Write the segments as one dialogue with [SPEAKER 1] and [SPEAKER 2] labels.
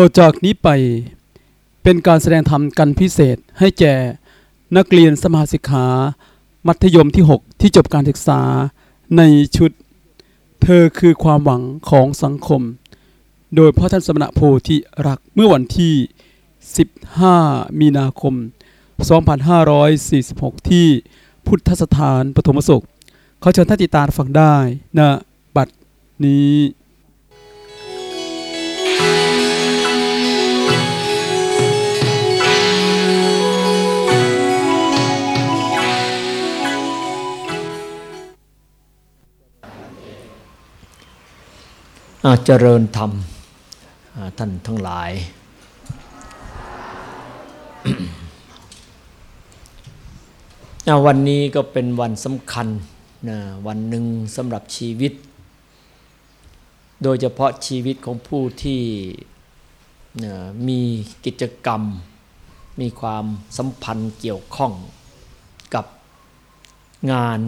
[SPEAKER 1] ต่อจากนี้ไปเป็นการแสดงธรรมกันพิเศษให้แก่นักเรียนสมาสิกขา มัธยมที่ 6 ที่จบการศึกษาในชุด เธอคือความหวังของสังคม โดยพ่อท่านสมณะโพธิรักเมื่อวันที่ 15 มีนาคม 2546 ที่พุทธสถานปฐมสุขเขาเชิญท่านติตาฟังได้นะบัดนี้
[SPEAKER 2] เจริญธรรมท่านทั้งหลาย วันนี้ก็เป็นวันสำคัญนะวันหนึ่งสำหรับชีวิต โดยเฉพาะชีวิตของผู้ที่นะมีกิจกรรม มีความสัมพันธ์เกี่ยวข้องกับงาน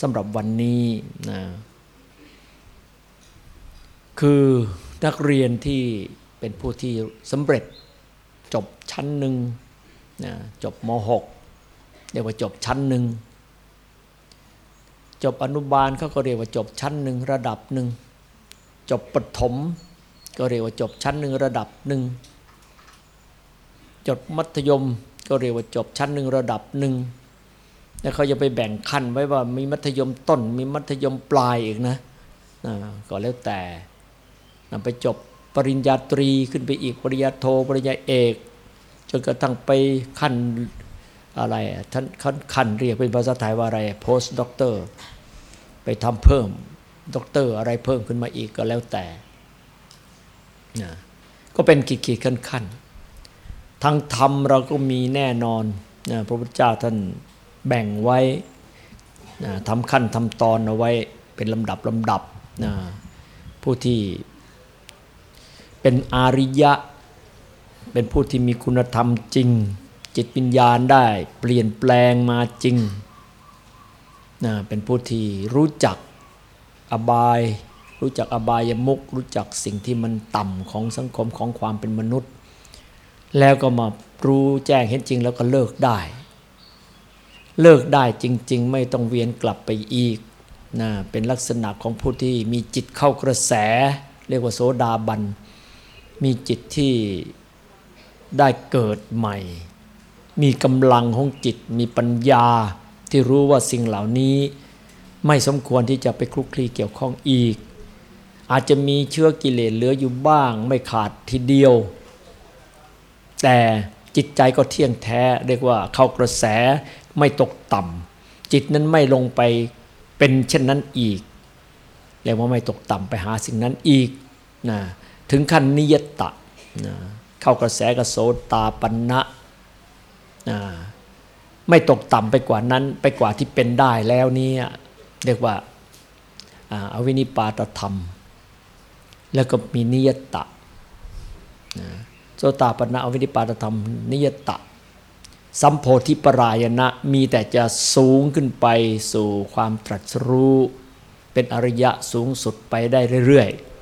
[SPEAKER 2] สำหรับวันนี้นะ คือนักเรียนที่เป็นผู้ที่สำเร็จจบชั้นหนึ่งนะจบม .6 เรียกว่าจบชั้นหนึ่งจบอนุบาลเขาก็เรียกว่าจบชั้นหนึ่งระดับหนึ่งจบประถมก็เรียกว่าจบชั้นหนึ่งระดับหนึ่งจบมัธยมก็เรียกว่าจบชั้นหนึ่งระดับหนึ่งแล้วเขาจะไปแบ่งขั้นไว้ว่ามีมัธยมต้น มีมัธยมปลายอีกนะก็แล้วแต่ ไปจบปริญญาตรีขึ้นไปอีกปริญญาโทปริญญาเอก จนกระทั่งไปขั้นอะไรท่านขั้นขั้นเรียกเป็นภาษาไทยว่าอะไร post doctor ไปทำเพิ่มด็อกเตอร์อะไรเพิ่มขึ้นมาอีกก็แล้วแต่นะก็เป็นขีดขีดขั้นขั้นทางธรรมเราก็มีแน่นอนนะพระพุทธเจ้าท่านแบ่งไว้นะทำขั้นทำตอนเอาไว้เป็นลำดับลำดับนะผู้ที่ เป็นอาริยะ เป็นผู้ที่มีคุณธรรมจริง จิตวิญญาณได้เปลี่ยนแปลงมาจริงนะเป็นผู้ที่รู้จักอบาย รู้จักอบายมุกรู้จักสิ่งที่มันต่ำของสังคมของความเป็นมนุษย์ แล้วก็มารู้แจ้งเห็นจริงแล้วก็เลิกได้ เลิกได้จริง ๆ ไม่ต้องเวียนกลับไปอีกนะเป็นลักษณะของผู้ที่มีจิตเข้ากระแส เรียกว่าโสดาบัน มีจิตที่ได้เกิดใหม่ มีกำลังของจิต มีปัญญาที่รู้ว่าสิ่งเหล่านี้ไม่สมควรที่จะไปคลุกคลีเกี่ยวข้องอีก อาจจะมีเชื้อกิเลสเหลืออยู่บ้าง ไม่ขาดทีเดียว แต่จิตใจก็เที่ยงแท้เรียกว่าเข้ากระแสไม่ตกต่ำจิตนั้นไม่ลงไปเป็นเช่นนั้นอีกเรียกว่าไม่ตกต่ำไปหาสิ่งนั้นอีกนะ ถึงขั้นนิยตะนะเข้ากระแสกระโสตาปันะนะไม่ตกต่ำไปกว่านั้นไปกว่าที่เป็นได้แล้วนี้เรียกว่าอาวินิปาตธรรม แล้วก็มีนิยตะนะโสตาปันะอวินิปาตธรรม นิยตะ สัมโพธิปรายณะมีแต่จะสูงขึ้นไปสู่ความตรัสรู้ เป็นอริยะสูงสุดไปได้เรื่อยๆ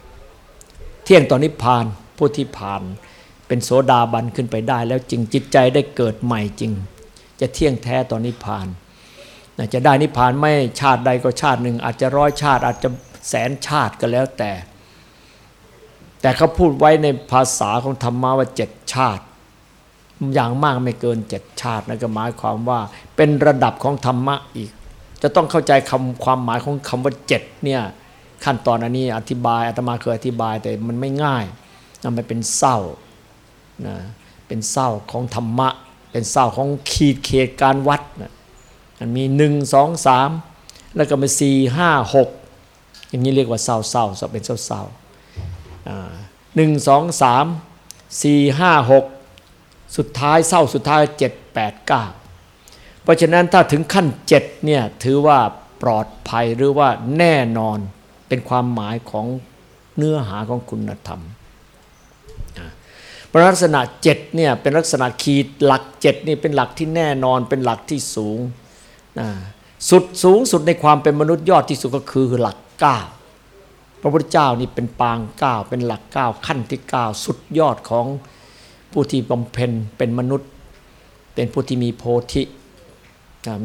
[SPEAKER 2] ที่ยงต่อนนิพพาน ผู้ที่ผ่าน เป็นโสดาบันขึ้นไปได้ แล้วจริงจิตใจได้เกิดใหม่จริง จะเที่ยงแท้ต่อนนิพพานจะได้นิพพานไม่ชาติใดก็ชาติหนึ่ง อาจจะร้อยชาติ อาจจะแสนชาติก็แล้วแต่ แต่เขาพูดไว้ในภาษาของธรรมะว่าเจ็ดชาติ อย่างมากไม่เกินเจ็ดชาตินั่นก็หมายความว่าเป็นระดับของธรรมะอีก จะต้องเข้าใจคำความหมายของคำว่าเจ็ดเนี่ย ขั้นตอนอันนี้อธิบายอาตมาเคยอธิบายแต่มันไม่ง่ายนำไปเป็นเศร้านะเป็นเศร้าของธรรมะ เป็นเศร้าของขีดเขตการวัดนะมันมีหนึ่งสองสามแล้วก็มาสี่ห้าหกอย่างนี้เรียกว่าเศร้าเศร้าเป็นเศร้าเศร้าหนึ่งสองสามสี่ห้าหกสุดท้ายเศร้าสุดท้ายเจ็ดแปดเก้าเพราะฉะนั้นถ้าถึงขั้นเจ็ดเนี่ยถือว่าปลอดภัยหรือว่าแน่นอน เป็นความหมายของเนื้อหาของคุณธรรมลักษณะเจ็ดเนี่ยเป็นลักษณะขีดหลักเจ็ดนี่เป็นหลักที่แน่นอนเป็นหลักที่สูงสุดสูงสุดในความเป็นมนุษย์ยอดที่สุดก็คือหลักเก้าพระพุทธเจ้านี่เป็นปางเก้าเป็นหลักเก้าขั้นที่เก้าสุดยอดของผู้ที่บำเพ็ญเป็นมนุษย์ เป็นผู้ที่มีโพธิ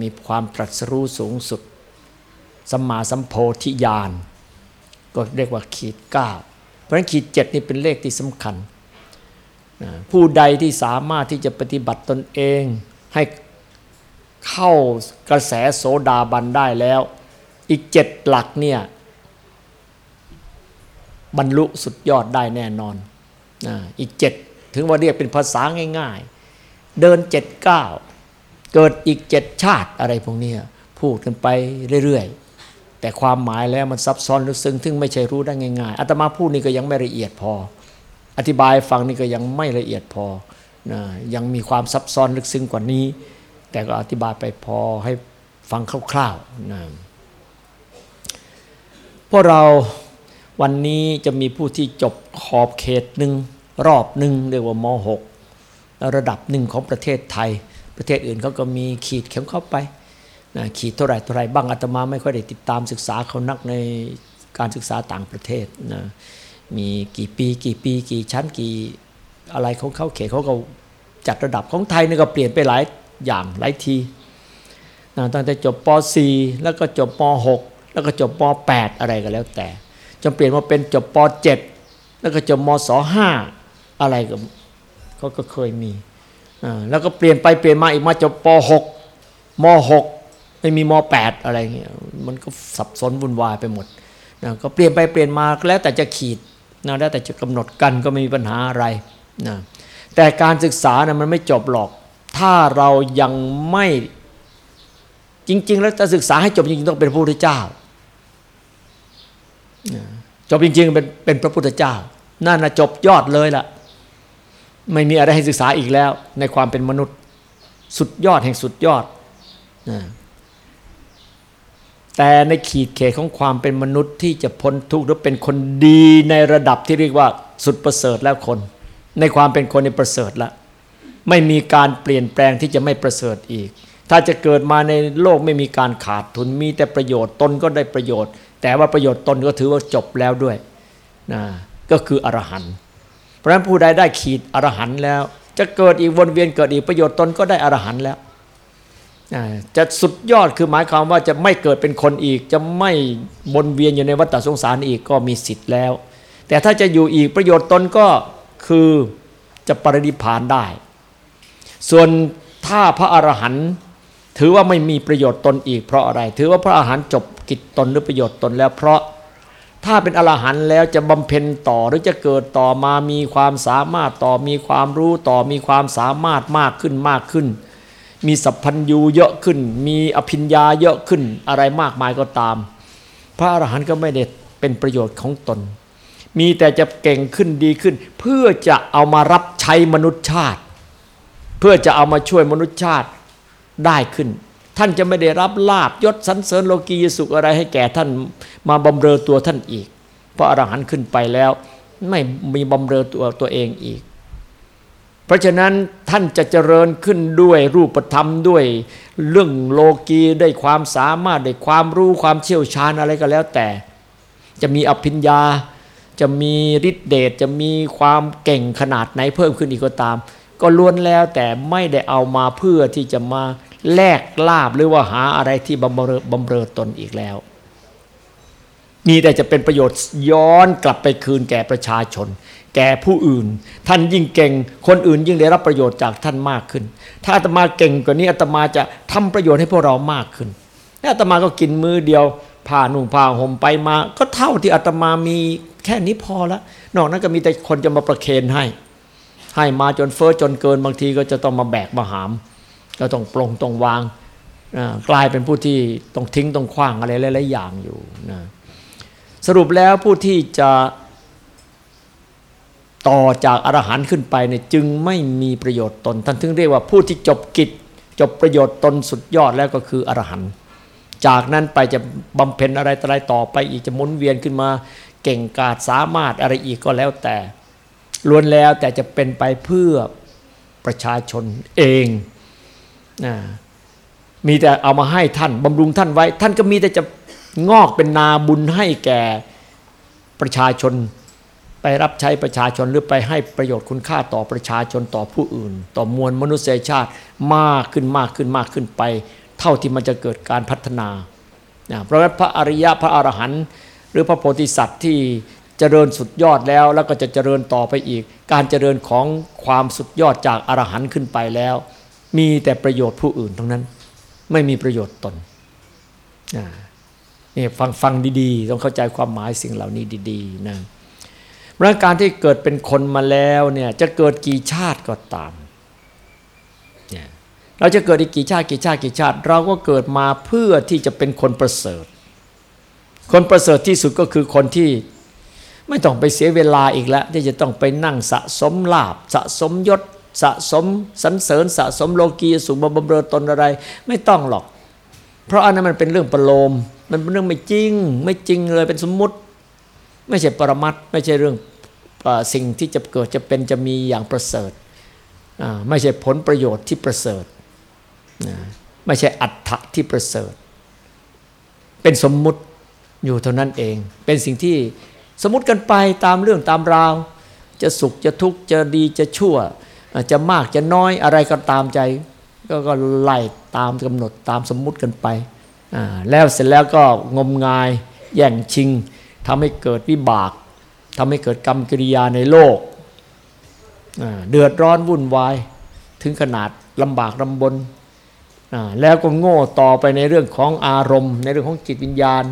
[SPEAKER 2] มีความตรัสรู้สูงสุดสัมมาสัมโพธิญาณ ก็เรียกว่าขีดเก้าเพราะฉะนั้นขีดเจ็ดนี่เป็นเลขที่สำคัญ ผู้ใดที่สามารถที่จะปฏิบัติตนเองให้เข้ากระแสโสดาบันได้แล้ว อีกเจ็ดหลักเนี่ยบรรลุสุดยอดได้แน่นอนอีกเจ็ดถึงว่าเรียกเป็นภาษาง่ายๆ เดินเจ็ดเก้าเกิดอีกเจ็ดชาติอะไรพวกนี้พูดกันไปเรื่อยๆ แต่ความหมายแล้วมันซับซ้อนลึกซึ้งถึงไม่ใช่รู้ได้ง่ายๆอาตมาพูดนี่ก็ยังไม่ละเอียดพอ อธิบายฟังนี่ก็ยังไม่ละเอียดพอนะยังมีความซับซ้อนลึกซึ้งกว่านี้ แต่ก็อธิบายไปพอให้ฟังคร่าวๆนะพวกเราวันนี้จะมีผู้ที่จบขอบเขตหนึ่งรอบหนึ่งเรียกว่าม .6 ระดับหนึ่งของประเทศไทย ประเทศอื่นเขาก็มีขีดเข็มเข้าไป ขีดเท่าไรเท่าไรบ้างอาตมาไม่ค่อยได้ติดตามศึกษาเขานักในการศึกษาต่างประเทศนะมีกี่ปีกี่ปี กี่ชั้นกี่อะไรของเขาเขตเขาก็จัดระดับของไทยนี่ก็เปลี่ยนไปหลายอย่างหลายทีนะตั้งแต่จบป .4 แล้วก็จบป .6 แล้วก็จบป .8 อะไรก็แล้วแต่จนเปลี่ยนมาเป็นจบป .7 แล้วก็จบมศ 5 อะไรก็เขาก็เคยมีแล้วก็เปลี่ยนไปเปลี่ยนมาอีกมาจบป .6 ม .6 ไม่มีม .8 อะไรเงี้ยมันก็สับสนวุ่นวายไปหมดนะก็เปลี่ยนไปเปลี่ยนมาแล้วแต่จะขีดนะแล้วแต่จะกำหนดกันก็ไม่มีปัญหาอะไรนะแต่การศึกษานะมันไม่จบหรอก ถ้าเรายังไม่จริง ๆ แล้วจะศึกษาให้จบจริงๆต้องเป็นพระพุทธเจ้าจบจริงๆเป็นเป็นพระพุทธเจ้านั่นนะจบยอดเลยล่ะ ไม่มีอะไรให้ศึกษาอีกแล้ว ในความเป็นมนุษย์ สุดยอดแห่งสุดยอดนะ แต่ในขีดเขตของความเป็นมนุษย์ที่จะพ้นทุกข์หรือเป็นคนดีในระดับที่เรียกว่าสุดประเสริฐแล้วคน ในความเป็นคนในประเสริฐแล้วไม่มีการเปลี่ยนแปลงที่จะไม่ประเสริฐอีก ถ้าจะเกิดมาในโลกไม่มีการขาดทุนมีแต่ประโยชน์ตนก็ได้ประโยชน์ แต่ว่าประโยชน์ตนก็ถือว่าจบแล้วด้วยนะก็คืออรหันต์เพราะฉะนั้นผู้ใดได้ขีดอรหันต์แล้ว จะเกิดอีกวนเวียนเกิดอีกประโยชน์ตนก็ได้อรหันต์แล้ว จะสุดยอดคือหมายความว่าจะไม่เกิดเป็นคนอีก จะไม่วนเวียนอยู่ในวัฏสงสารอีกก็มีสิทธิ์แล้ว แต่ถ้าจะอยู่อีกประโยชน์ตนก็คือจะปรินิพานได้ ส่วนถ้าพระอรหันต์ถือว่าไม่มีประโยชน์ตนอีกเพราะอะไร ถือว่าพระอรหันต์จบกิจตนหรือประโยชน์ตนแล้ว เพราะถ้าเป็นอรหันต์แล้วจะบำเพ็ญต่อหรือจะเกิดต่อมามีความสามารถต่อมีความรู้ต่อมีความสามารถมากขึ้นมากขึ้น มีสัพพัญญูเยอะขึ้น มีอภิญญาเยอะขึ้นอะไรมากมายก็ตาม พระอรหันต์ก็ไม่ได้เป็นประโยชน์ของตน มีแต่จะเก่งขึ้นดีขึ้น เพื่อจะเอามารับใช้มนุษยชาติ เพื่อจะเอามาช่วยมนุษยชาติได้ขึ้น ท่านจะไม่ได้รับลาบยศสันเสริญโลกียสุขอะไรให้แก่ท่านมาบำเรอตัวท่านอีก เพราะอรหันต์ขึ้นไปแล้ว ไม่มีบำเรอตัวตัวเองอีก เพราะฉะนั้นท่านจะเจริญขึ้นด้วยรูปธรรมด้วย เรื่องโลกีได้ความสามารถได้ความรู้ความเชี่ยวชาญอะไรก็แล้วแต่ จะมีอภิญญา จะมีฤทธิเดชจะมีความเก่งขนาดไหนเพิ่มขึ้นอีกก็ตาม ก็ล้วนแล้วแต่ไม่ได้เอามาเพื่อที่จะมาแลกลาบหรือว่าหาอะไรที่บำเรอบำเรอตนอีกแล้ว มีแต่จะเป็นประโยชน์ย้อนกลับไปคืนแก่ประชาชน แก่ผู้อื่น ท่านยิ่งเก่ง คนอื่นยิ่งได้รับประโยชน์จากท่านมากขึ้น ถ้าอาตมาเก่งกว่านี้อาตมาจะทำประโยชน์ให้พวกเรามากขึ้นอาตมาก็กินมือเดียวผ่านุ่งผ่าห่มไปมา ก็เท่าที่อาตมามีแค่นี้พอละนอกนั้นก็มีแต่คนจะมาประเคนให้ ให้มาจนเฟอ้อจนเกินบางทีก็จะต้องมาแบกมาหาม ก็ต้องปลงต้องวางกลายเป็นผู้ที่ต้องทิ้งต้องคว้างอะไรหลายๆอย่างอยู่นะสรุปแล้วผู้ที่จะ ต่อจากอรหันต์ขึ้นไปเนี่ยจึงไม่มีประโยชน์ตน ท่านถึงเรียกว่าผู้ที่จบกิจ จบประโยชน์ตนสุดยอดแล้วก็คืออรหันต์จากนั้นไปจะบำเพ็ญอะไรอะไรต่อไปอีกจะหมุนเวียนขึ้นมาเก่งกาจสามารถอะไรอีกก็แล้วแต่ล้วนแล้วแต่จะเป็นไปเพื่อประชาชนเองนะมีแต่เอามาให้ท่านบำรุงท่านไว้ ท่านก็มีแต่จะงอกเป็นนาบุญให้แก่ประชาชน ไปรับใช้ประชาชนหรือไปให้ประโยชน์คุณค่าต่อประชาชนต่อผู้อื่น ต่อมวลมนุษยชาติมากขึ้นมากขึ้นมากขึ้นไป เท่าที่มันจะเกิดการพัฒนาเพราะฉะนั้นพระอริยะพระอรหันต์หรือพระโพธิสัตว์ที่เจริญสุดยอดแล้วแล้วก็จะเจริญต่อไปอีก การเจริญของความสุดยอดจากอรหันต์ขึ้นไปแล้ว มีแต่ประโยชน์ผู้อื่นทั้งนั้น ไม่มีประโยชน์ตนนี่ฟังฟังดีๆ ต้องเข้าใจความหมายสิ่งเหล่านี้ดีๆนะ รื่องการที่เกิดเป็นคนมาแล้วเนี่ยจะเกิดกี่ชาติก็ตามเนี่ยเราจะเกิดอีกกี่ชาติกี่ชาติกี่ชาติ เราก็เกิดมาเพื่อที่จะเป็นคนประเสริฐ คนประเสริฐที่สุดก็คือคนที่ไม่ต้องไปเสียเวลาอีกแล้ว ที่จะต้องไปนั่งสะสมลาบสะสมยศ สะสมสันเสริญ สะสมโลกีสุบำเรอตนอะไร ไม่ต้องหรอก เพราะอันนั้นมันเป็นเรื่องประโลม มันเป็นเรื่องไม่จริง ไม่จริงเลยเป็นสมมติ ไม่ใช่ปรมัตไม่ใช่เรื่องสิ่งที่จะเกิดจะเป็นจะมีอย่างประเสริฐไม่ใช่ผลประโยชน์ที่ประเสริฐไม่ใช่อัตถะที่ประเสริฐ เป็นสมมุติอยู่เท่านั้นเอง เป็นสิ่งที่สมมติกันไปตามเรื่องตามราว จะสุขจะทุกข์จะดีจะชั่ว จะมากจะน้อยอะไรก็ตามใจ ก็ไล่ตามกำหนดตามสมมุติกันไป แล้วเสร็จแล้วก็งมงายแย่งชิง ทำให้เกิดวิบากทำให้เกิดกรรมกิริยาในโลก เดือดร้อนวุ่นวาย ถึงขนาดลำบากลำบน แล้วก็โง่ต่อไปในเรื่องของอารมณ์ ในเรื่องของจิตวิญญาณ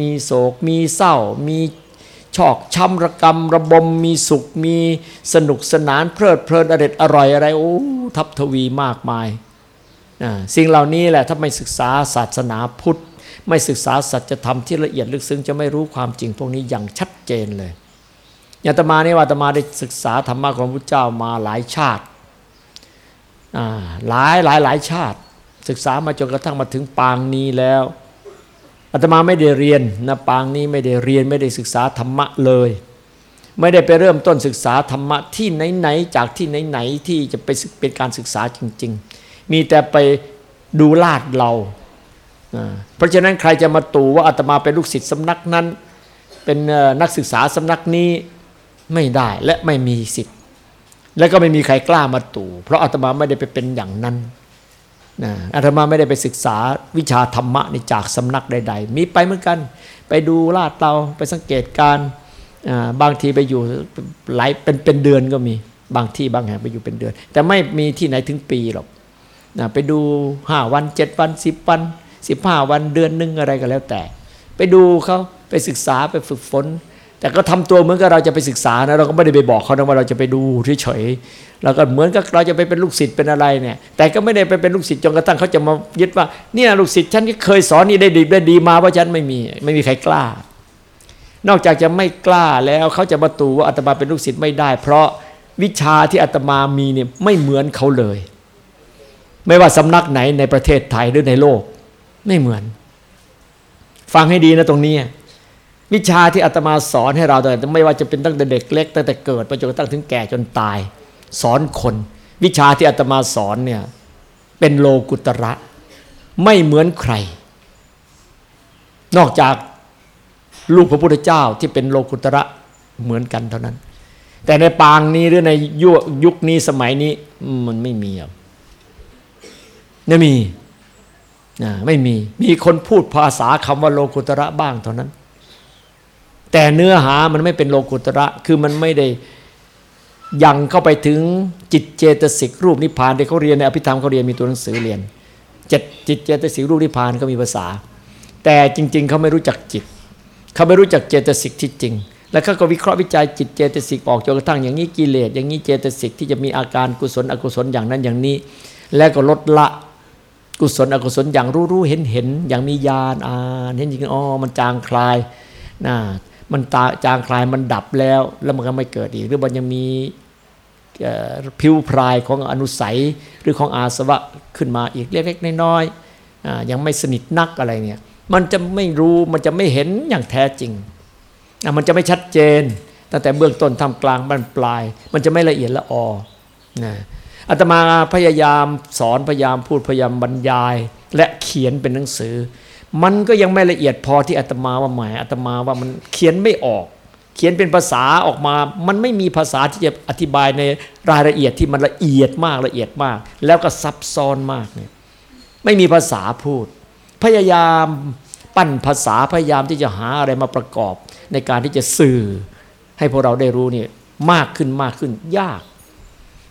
[SPEAKER 2] มีโศก มีเศร้า มีชอกช้ำระกรรมระบม มีสุข มีสนุกสนานเพลิดเพลินอร็ดอร่อยอะไรโอ้ทับทวีมากมาย สิ่งเหล่านี้แหละถ้าไม่ศึกษาศาสนาพุทธ ไม่ศึกษาสัจธรรมที่ละเอียดลึกซึ้งจะไม่รู้ความจริงพวกนี้อย่างชัดเจนเลยอย่างตมานี่ว่าตมาได้ศึกษาธรรมะของพระเจ้ามาหลายชาติหลายหลายหลายชาติ ศึกษามาจนกระทั่งมาถึงปางนี้แล้วอาตมาไม่ได้เรียนนะปางนี้ไม่ได้เรียนไม่ได้ศึกษาธรรมะเลย ไม่ได้ไปเริ่มต้นศึกษาธรรมะที่ไหนๆจากที่ไหนๆที่จะไปเป็นการศึกษาจริง ๆ มีแต่ไปดูลาดเรา เพราะฉะนั้นใครจะมาตู่ว่าอาตมาเป็นลูกศิษย์สำนักนั้น เป็นนักศึกษาสำนักนี้ไม่ได้และไม่มีสิทธิ์ และก็ไม่มีใครกล้ามาตู่เพราะอาตมาไม่ได้ไปเป็นอย่างนั้นนะอาตมาไม่ได้ไปศึกษาวิชาธรรมะในจากสำนักใด ๆ มีไปเหมือนกัน ไปดูลาดเราไปสังเกตการบางทีไปอยู่หลายเป็นเป็นเดือนก็มีบางที่บางแห่งไปอยู่เป็นเดือน แต่ไม่มีที่ไหนถึงปีหรอกนะไปดูห้าวันเจ็ดวันสิบวัน สิบห้าวันเดือนหนึ่งอะไรก็แล้วแต่ ไปดูเขาไปศึกษาไปฝึกฝน แต่ก็ทำตัวเหมือนกับเราจะไปศึกษานะเราก็ไม่ได้ไปบอกเขานะว่าเราจะไปดูเฉยๆเราก็เหมือนกับเราจะไปเป็นลูกศิษย์เป็นอะไรเนี่ย แต่ก็ไม่ได้ไปเป็นลูกศิษย์จนกระทั่งเขาจะมายึดว่าเนี่ยลูกศิษย์ฉันเคยสอนนี่ได้ดีได้ดีมาเพราะฉันไม่มีไม่มีใครกล้า นอกจากจะไม่กล้าแล้วเขาจะมาตูว่าอาตมาเป็นลูกศิษย์ไม่ได้ เพราะวิชาที่อาตมามีเนี่ยไม่เหมือนเขาเลย ไม่ว่าสำนักไหนในประเทศไทยหรือในโลก ไม่เหมือน ฟังให้ดีนะตรงนี้ วิชาที่อาตมาสอนให้เราแต่ไม่ว่าจะเป็นตั้งแต่เด็กเล็กตั้งแต่เกิดไปจนกระทั่งถึงแก่จนตาย สอนคน วิชาที่อาตมาสอนเนี่ยเป็นโลกุตระ ไม่เหมือนใคร นอกจากลูกพระพุทธเจ้าที่เป็นโลกุตระเหมือนกันเท่านั้น แต่ในปางนี้หรือในยุคนี้สมัยนี้มันไม่มีอะไม่มี ไม่มีมีคนพูดภาษาคำว่าโลกุตระบ้างเท่านั้น แต่เนื้อหามันไม่เป็นโลกุตระคือมันไม่ได้ยังเข้าไปถึงจิตเจตสิกรูปนิพพานที่เขาเรียนในอภิธรรมเขาเรียนมีตัวหนังสือเรียนจิตจิตเจตสิกรูปนิพพานก็มีภาษา แต่จริง ๆเขาไม่รู้จักจิตเขาไม่รู้จักเจตสิกที่จริง แล้วเขาก็วิเคราะห์วิจัยจิตเจตสิกออกจนกระทั่งอย่างนี้กิเลสอย่างนี้เจตสิกที่จะมีอาการกุศลอกุศลอย่างนั้นอย่างนี้ แล้วก็ลดละ กุศลอกุศลอย่างรู้รู้เห็นเห็นอย่างมีญาณอ่านเห็นจริงอ๋อมันจางคลายนะมันตาจางคลายมันดับแล้ว แล้วมันก็ไม่เกิดอีก หรือมันยังมีผิวพรายของอนุสัยหรือของอาสวะขึ้นมาอีกเล็กๆน้อยๆยังไม่สนิทนักอะไรเนี่ยมันจะไม่รู้มันจะไม่เห็นอย่างแท้จริง มันจะไม่ชัดเจนตั้งแต่เบื้องต้นทำกลางบรรปลาย มันจะไม่ละเอียดละออนะ อาตมาพยายามสอนพยายามพูดพยายามบรรยาย และเขียนเป็นหนังสือ มันก็ยังไม่ละเอียดพอที่อาตมาว่าหมายอาตมาว่ามันเขียนไม่ออก เขียนเป็นภาษาออกมา มันไม่มีภาษาที่จะอธิบายในรายละเอียดที่มันละเอียดมากละเอียดมาก แล้วก็ซับซ้อนมากเนี่ยไม่มีภาษาพูด พยายามปั้นภาษาพยายามที่จะหาอะไรมาประกอบ ในการที่จะสื่อให้พวกเราได้รู้นี่มากขึ้นมากขึ้นยาก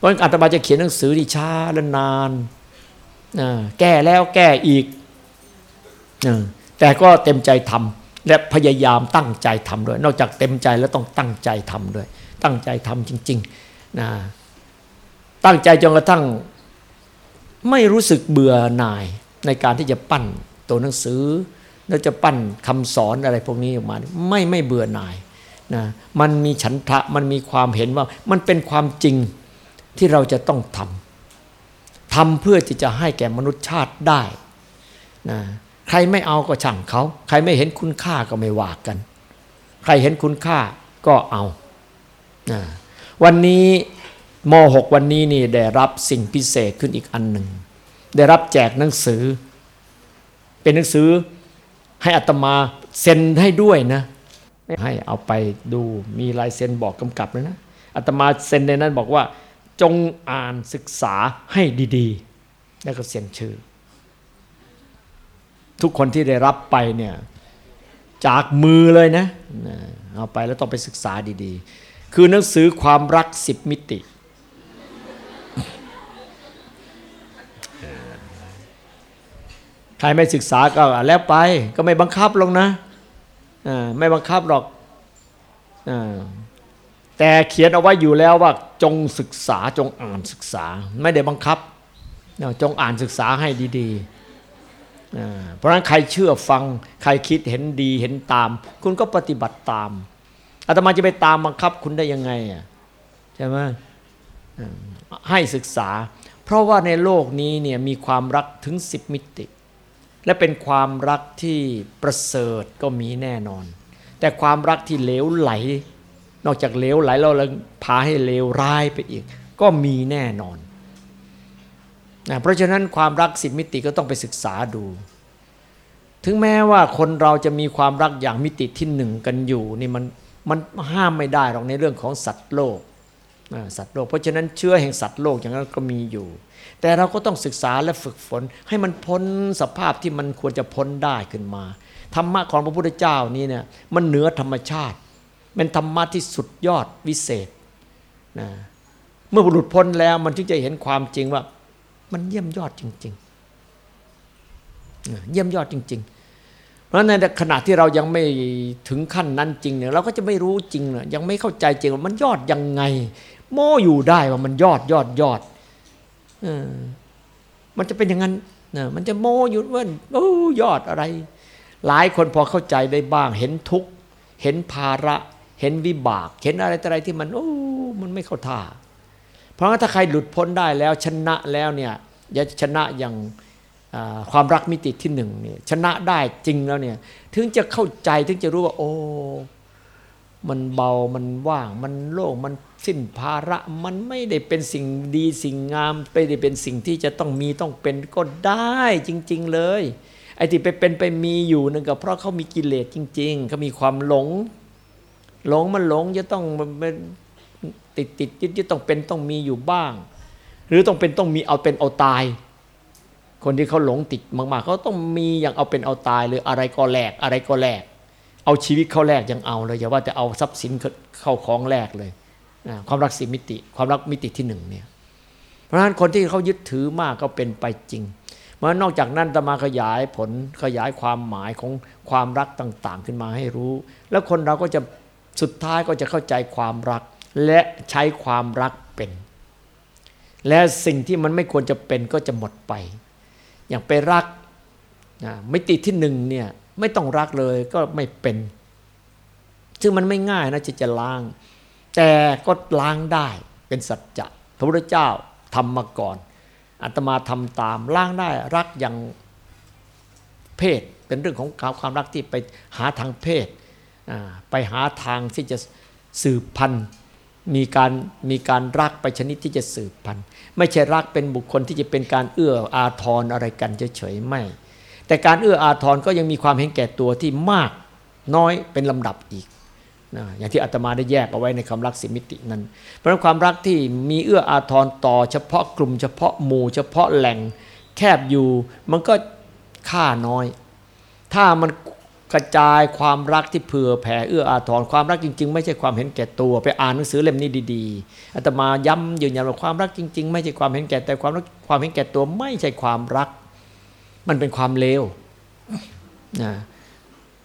[SPEAKER 2] ราะอาตมาจะเขียนหนังสือที่ช้าและนานแก้แล้วแก้อีก แต่ก็เต็มใจทำและพยายามตั้งใจทำด้วย นอกจากเต็มใจแล้วต้องตั้งใจทำด้วย ตั้งใจทำจริงๆนะตั้งใจจนกระทั่งไม่รู้สึกเบื่อหน่ายในการที่จะปั้นตัวหนังสือ แล้วจะปั้นคำสอนอะไรพวกนี้ออกมา ไม่ไม่เบื่อหน่ายนะมันมีฉันทะมันมีความเห็นว่ามันเป็นความจริง ที่เราจะต้องทำทำเพื่อที่จะให้แก่มนุษยชาติได้นะใครไม่เอาก็ช่างเขา ใครไม่เห็นคุณค่าก็ไม่ว่ากัน ใครเห็นคุณค่าก็เอานะวันนี้ม .6 วันนี้นี่ได้รับสิ่งพิเศษขึ้นอีกอันหนึ่ง ได้รับแจกหนังสือ เป็นหนังสือให้อัตมาเซ็นให้ด้วยนะ ให้เอาไปดูมีลายเซ็นบอกกำกับเลยนะอัตมาเซ็นในนั้นบอกว่า จงอ่านศึกษาให้ดีๆ แล้วก็เซ็นชื่อ ทุกคนที่ได้รับไปเนี่ยจากมือเลยนะเอาไปแล้วต้องไปศึกษาดีๆ คือหนังสือความรักสิบมิติ ใครไม่ศึกษาก็แล้วไป ก็ไม่บังคับลงนะ ไม่บังคับหรอก แต่เขียนเอาไว้อยู่แล้วว่าจงศึกษาจงอ่านศึกษา ไม่ได้บังคับ จงอ่านศึกษาให้ดีๆเพราะฉะนั้นใครเชื่อฟังใครคิดเห็นดีเห็นตาม คุณก็ปฏิบัติตามอาตมาจะไปตามบังคับคุณได้ยังไงอะใช่ไหมให้ศึกษา เพราะว่าในโลกนี้เนี่ยมีความรักถึงสิบมิติ และเป็นความรักที่ประเสริฐก็มีแน่นอน แต่ความรักที่เลวไหล นอกจากเลวไหลเราเลยพาให้เลวร้ายไปอีก ก็มีแน่นอนนะเพราะฉะนั้นความรักสิบมิติก็ต้องไปศึกษาดู ถึงแม้ว่าคนเราจะมีความรักอย่างมิติที่หนึ่งกันอยู่นี่มันมันห้ามไม่ได้หรอกในเรื่องของสัตว์โลกสัตว์โลก เพราะฉะนั้นเชื้อแห่งสัตว์โลกอย่างนั้นก็มีอยู่ แต่เราก็ต้องศึกษาและฝึกฝน ให้มันพ้นสภาพที่มันควรจะพ้นได้ขึ้นมาธรรมะของพระพุทธเจ้านี่เนี่ยมันเหนือธรรมชาติ เป็นธรรมะที่สุดยอดวิเศษนะเมื่อบุรุษพ้นแล้วมันถึงจะเห็นความจริงว่า มันเยี่ยมยอดจริงๆ เยี่ยมยอดจริง ๆ เพราะในขณะที่เรายังไม่ถึงขั้นนั้นจริงเนี่ยเราก็จะไม่รู้จริงนะยังไม่เข้าใจจริงว่ามันยอดยังไง โม่อยู่ได้ว่ามันยอดยอดยอดมันจะเป็นอย่างนั้นนะมันจะโมอยู่ว่าโอ้ยอดอะไร หลายคนพอเข้าใจได้บ้าง เห็นทุกข์เห็นภาระ ห็นวิบาก เห็นอะไรอะไรที่มันโอ้มันไม่เข้าท่า เพราะงั้นถ้าใครหลุดพ้นได้แล้วชนะแล้วเนี่ยจะชนะอย่างความรักมิติที่หนึ่งเนี่ยชนะได้จริงแล้วเนี่ยถึงจะเข้าใจถึงจะรู้ว่า โอ้มันเบามันว่าง มันโล่งมันสิ้นภาระ มันไม่ได้เป็นสิ่งดีสิ่งงามไม่ได้เป็นสิ่งที่จะต้องมีต้องเป็นก็ได้จริง ๆ เลย ไอ้ที่ไปเป็นไปมีอยู่นั่นก็เพราะเขามีกิเลสจริง ๆเขามีความหลง หลงมันหลงจะต้องติดติดยึดยึดต้องเป็นต้องมีอยู่บ้าง หรือต้องเป็นต้องมีเอาเป็นเอาตาย คนที่เขาหลงติดมากๆ เขาต้องมีอย่างเอาเป็นเอาตายหรืออะไรก็แลกอะไรก็แลกเอาชีวิตเขาแลกยังเอาเลยอย่าว่าจะเอาทรัพย์สินเข้าของแลกเลยความรักสิมิติ ความรักมิติที่หนึ่งเนี่ยเพราะฉะนั้นคนที่เขายึดถือมากก็เป็นไปจริงเพราะนอกจากนั้นตมาขยายผลขยายความหมายของความรักต่าง ๆ ขึ้นมาให้รู้ แล้วคนเราก็จะ สุดท้ายก็จะเข้าใจความรัก และใช้ความรักเป็น และสิ่งที่มันไม่ควรจะเป็นก็จะหมดไป อย่างไปรักมิติที่หนึ่งเนี่ยไม่ต้องรักเลยก็ไม่เป็น ซึ่งมันไม่ง่ายนะจะจะล้าง แต่ก็ล้างได้เป็นสัจจะพระพุทธเจ้าทำมาก่อนอาตมาทำตามล้างได้รักอย่างเพศเป็นเรื่องของความรักที่ไปหาทางเพศ ไปหาทางที่จะสืบพันธุ์มีการมีการรักไปชนิดที่จะสืบพันธุ์ไม่ใช่รักเป็นบุคคลที่จะเป็นการเอื้ออาทรอะไรกันเฉยๆไม่ แต่การเอื้ออาทรก็ยังมีความเห็นแก่ตัวที่มากน้อยเป็นลำดับอีกนะอย่างที่อาตมาได้แยกเอาไว้ในคำรักสิมิตินั้น เพราะความรักที่มีเอื้ออาทรต่อเฉพาะกลุ่มเฉพาะหมู่เฉพาะแหล่งแคบอยู่ มันก็ค่าน้อย ถ้ามัน กระจายความรักที่เผื่อแผ่เอื้ออาทรความรักจริง ๆ ไม่ใช่ความเห็นแก่ตัว ไปอ่านหนังสือเล่มนี้ดีๆอาตมาย้ำยืนยันว่าความรักจริง ๆ ไม่ใช่ความเห็นแก่แต่ความรักความเห็นแก่ตัวไม่ใช่ความรัก มันเป็นความเลวนะ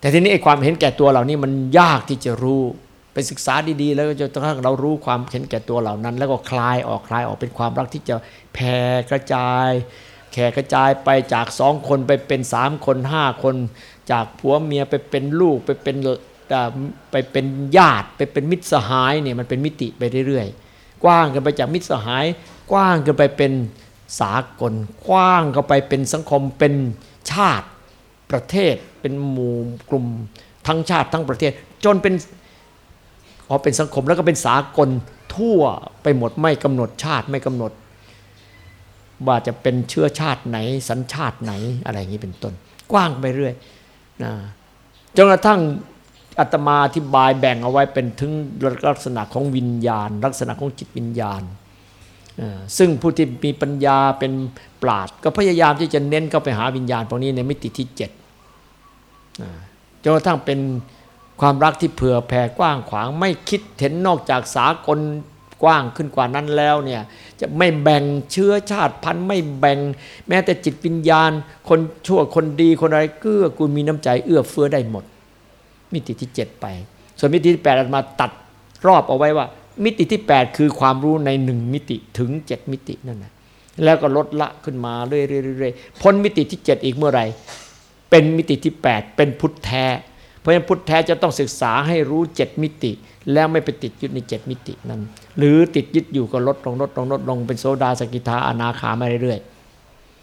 [SPEAKER 2] แต่ทีนี้ไอ้ความเห็นแก่ตัวเหล่านี้มันยากที่จะรู้ไปศึกษาดีๆ แล้วจะต้องเรารู้ความเห็นแก่ตัวเหล่านั้น แล้วก็คลายออกคลายออกเป็นความรักที่จะแผ่กระจาย แผ่กระจายไปจากสองคนไปเป็นสามคนห้าคน จากผัวเมียไปเป็นลูกไปเป็นไปเป็นญาติไปเป็นมิตรสหายเนี่ยมันเป็นมิติไปเรื่อยๆ กว้างกันไปจากมิตรสหาย กว้างกันไปเป็นสากล กว้างกันไปเป็นสังคมเป็นชาติประเทศ เป็นหมู่กลุ่มทั้งชาติทั้งประเทศ จนเป็นพอเป็นสังคมแล้วก็เป็นสากลทั่วไปหมดไม่กำหนดชาติไม่กำหนด ว่าจะเป็นเชื้อชาติไหน สัญชาติไหนอะไรอย่างนี้เป็นต้น กว้างไปเรื่อยนะจนกระทั่งอาตมาอธิบายแบ่งเอาไว้เป็นถึงลักษณะของวิญญาณ ลักษณะของจิตวิญญาณ ซึ่งผู้ที่มีปัญญาเป็นปราดก็พยายามที่จะเน้นเข้าไปหาวิญญาณพวกนี้ในมิติที่เจ็ดจนกระทั่งเป็นความรักที่เผื่อแผ่กว้างขวางไม่คิดเห็นนอกจากสากลกว้างขึ้นกว่านั้นแล้วเนี่ย จะไม่แบ่งเชื้อชาติพันธุ์ไม่แบ่ง แม้แต่จิตวิญญาณ คนชั่วคนดีคนอะไรเกื้อกูลมีน้ำใจเอื้อเฟื้อได้หมด มิติที่เจ็ดไป ส่วนมิติที่แปดมาตัดรอบเอาไว้ว่า มิติที่ 8 คือความรู้ในหนึ่งมิติถึง 7 มิตินั่นแหะแล้วก็ลดละขึ้นมาเรื่อยๆพ้นมิติที่ 7 อีกเมื่อไหร่เป็นมิติที่ 8 เป็นพุทธแท้ เพราะฉะนั้นพุทธแท้จะต้องศึกษาให้รู้เจ็ดมิติ แล้วไม่ไปติดยึดในเจ็ดมิตินั้น หรือติดยึดอยู่ก็ลดลงลดลงลดลงเป็นโซดาสกิทาอนาคามาเรื่อย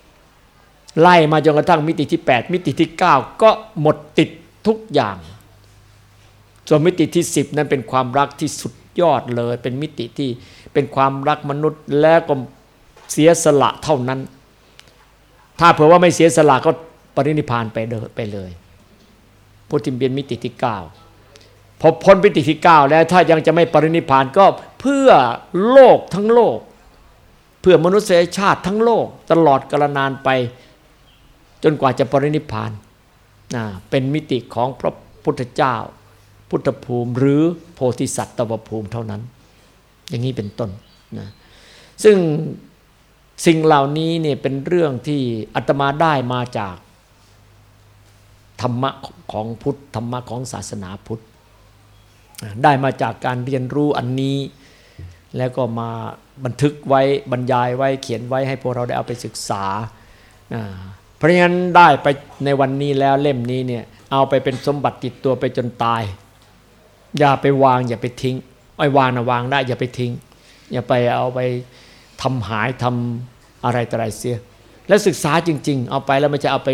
[SPEAKER 2] ๆไล่มาจนกระทั่งมิติที่ 8 มิติที่ 9 ก็หมดติดทุกอย่าง ส่วนมิติที่ 10 นั้นเป็นความรักที่สุดยอดเลย เป็นมิติที่เป็นความรักมนุษย์แล้วก็เสียสละเท่านั้น ถ้าเผื่อว่าไม่เสียสละก็ปรินิพานไปเดินไปเลยพุทธิมเบียนมิติที่เก้า พอพ้นมิติที่เก้าแล้วถ้ายังจะไม่ปรินิพานก็เพื่อโลกทั้งโลก เพื่อมนุษยชาติทั้งโลก ตลอดกาลนานไป จนกว่าจะปรินิพานนะเป็นมิติของพระพุทธเจ้า พุทธภูมิหรือโพธิสัตว์ตวภูมิเท่านั้น อย่างนี้เป็นต้นนะซึ่งสิ่งเหล่านี้เนี่ยเป็นเรื่องที่อาตมาได้มาจากธรรมะของพุทธธรรมะของศาสนาพุทธ ได้มาจากการเรียนรู้อันนี้ แล้วก็มาบันทึกไว้บรรยายไว้เขียนไว้ให้พวกเราได้เอาไปศึกษา เพราะฉะนั้นได้ไปในวันนี้แล้วเล่มนี้เนี่ยเอาไปเป็นสมบัติติดตัวไปจนตาย อย่าไปวางอย่าไปทิ้งไอ้วางนะวางได้อย่าไปทิ้ง อย่าไปเอาไปทำหายทำอะไรต่ออะไรเสีย แล้วศึกษาจริง ๆ เอาไปแล้วไม่จะเอาไป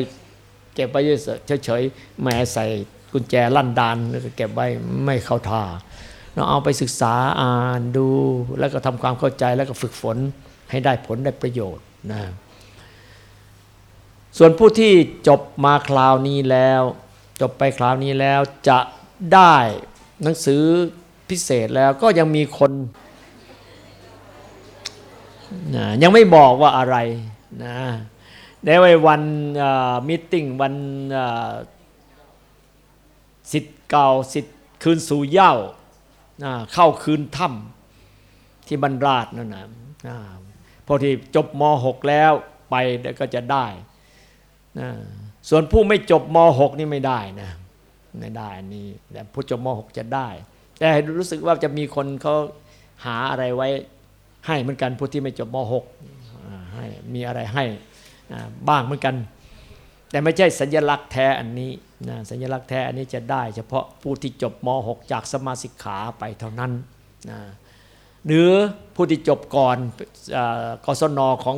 [SPEAKER 2] เก็บไว้เฉยๆแม่ใส่ กุญแจลั่นดานเก็บไว้ไม่เข้าท่าเราเอาไปศึกษาอ่านดูแล้วก็ทำความเข้าใจแล้วก็ฝึกฝนให้ได้ผลได้ประโยชน์นะส่วนผู้ที่จบมาคราวนี้แล้ว จบไปคราวนี้แล้วจะได้หนังสือพิเศษแล้วก็ยังมีคนนะยังไม่บอกว่าอะไรนะในวันมิ팅วัน สิทธิ์เก่าสิทธิ์คืนสู่เย้าเข้าคืนถ้ำที่บรรราชนั่นนะพอที่จบม .6 แล้วไปก็จะได้ส่วนผู้ไม่จบม .6 นี่ไม่ได้นะไม่ได้นี่แต่ผู้จบม .6 จะได้ แต่รู้สึกว่าจะมีคนเขาหาอะไรไว้ให้เหมือนกันผู้ที่ไม่จบม .6 ให้มีอะไรให้บ้างเหมือนกัน แต่ไม่ใช่สัญลักษณ์แท้อันนี้ นะสัญลักษณ์แท้อันนี้จะได้ เฉพาะผู้ที่จบม .6 จากสมาสิกขาไปเท่านั้นนะหรือผู้ที่จบก่อนกศนของ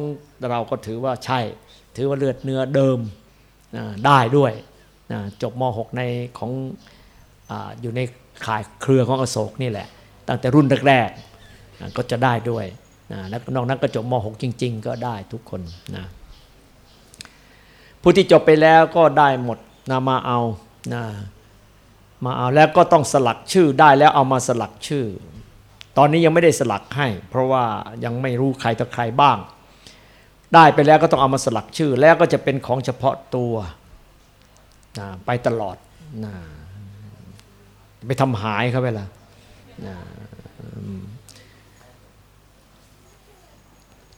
[SPEAKER 2] เราก็ถือว่าใช่ ถือว่าเลือดเนื้อเดิมนะได้ด้วยนะจบม .6 ในของออยู่ในข่ายเครือของอโศกนี่แหละ ตั้งแต่รุ่นแรกๆก็จะได้ด้วยนะแล้วนอกนั้นก็จบม .6 จริง ๆ ก็ได้ทุกคนนะผู้ที่จบไปแล้วก็ได้หมด นามาเอานะมาเอาแล้วก็ต้องสลักชื่อได้แล้วเอามาสลักชื่อ ตอนนี้ยังไม่ได้สลักให้ เพราะว่ายังไม่รู้ใครต่อใครบ้าง ได้ไปแล้วก็ต้องเอามาสลักชื่อ แล้วก็จะเป็นของเฉพาะตัวนะไปตลอดนะไปทำหายเขาไปละนะ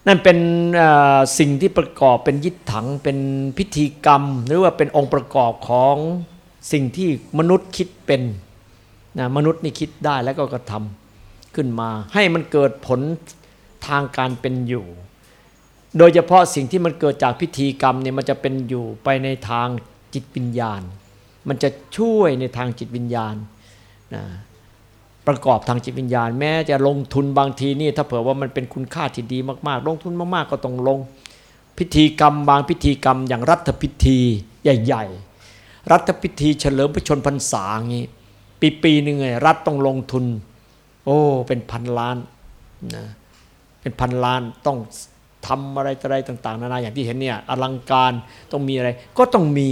[SPEAKER 2] นั่นเป็นสิ่งที่ประกอบเป็นยิทถังเป็นพิธีกรรม หรือว่าเป็นองค์ประกอบของสิ่งที่มนุษย์คิดเป็นนะมนุษย์นี่คิดได้แล้วก็กระทำขึ้นมา ให้มันเกิดผลทางการเป็นอยู่ โดยเฉพาะสิ่งที่มันเกิดจากพิธีกรรมเนี่ยมันจะเป็นอยู่ไปในทางจิตวิญญาณ มันจะช่วยในทางจิตวิญญาณนะ ประกอบทางจิตวิญญาณ แม้จะลงทุนบางทีนี่ถ้าเผื่อว่ามันเป็นคุณค่าที่ดีมากๆ ลงทุนมากๆ ก็ต้องลง พิธีกรรมบางพิธีกรรม อย่างรัฐพิธีใหญ่ๆ รัฐพิธีเฉลิมพระชนพรรษาอย่างนี้ ปีปีหนึ่งไงรัฐต้องลงทุน โอ้เป็นพันล้านนะเป็นพันล้านต้องทำอะไรอะไรต่าง ๆ นานาอย่างที่เห็นเนี่ยอลังการต้องมีอะไรก็ต้องมี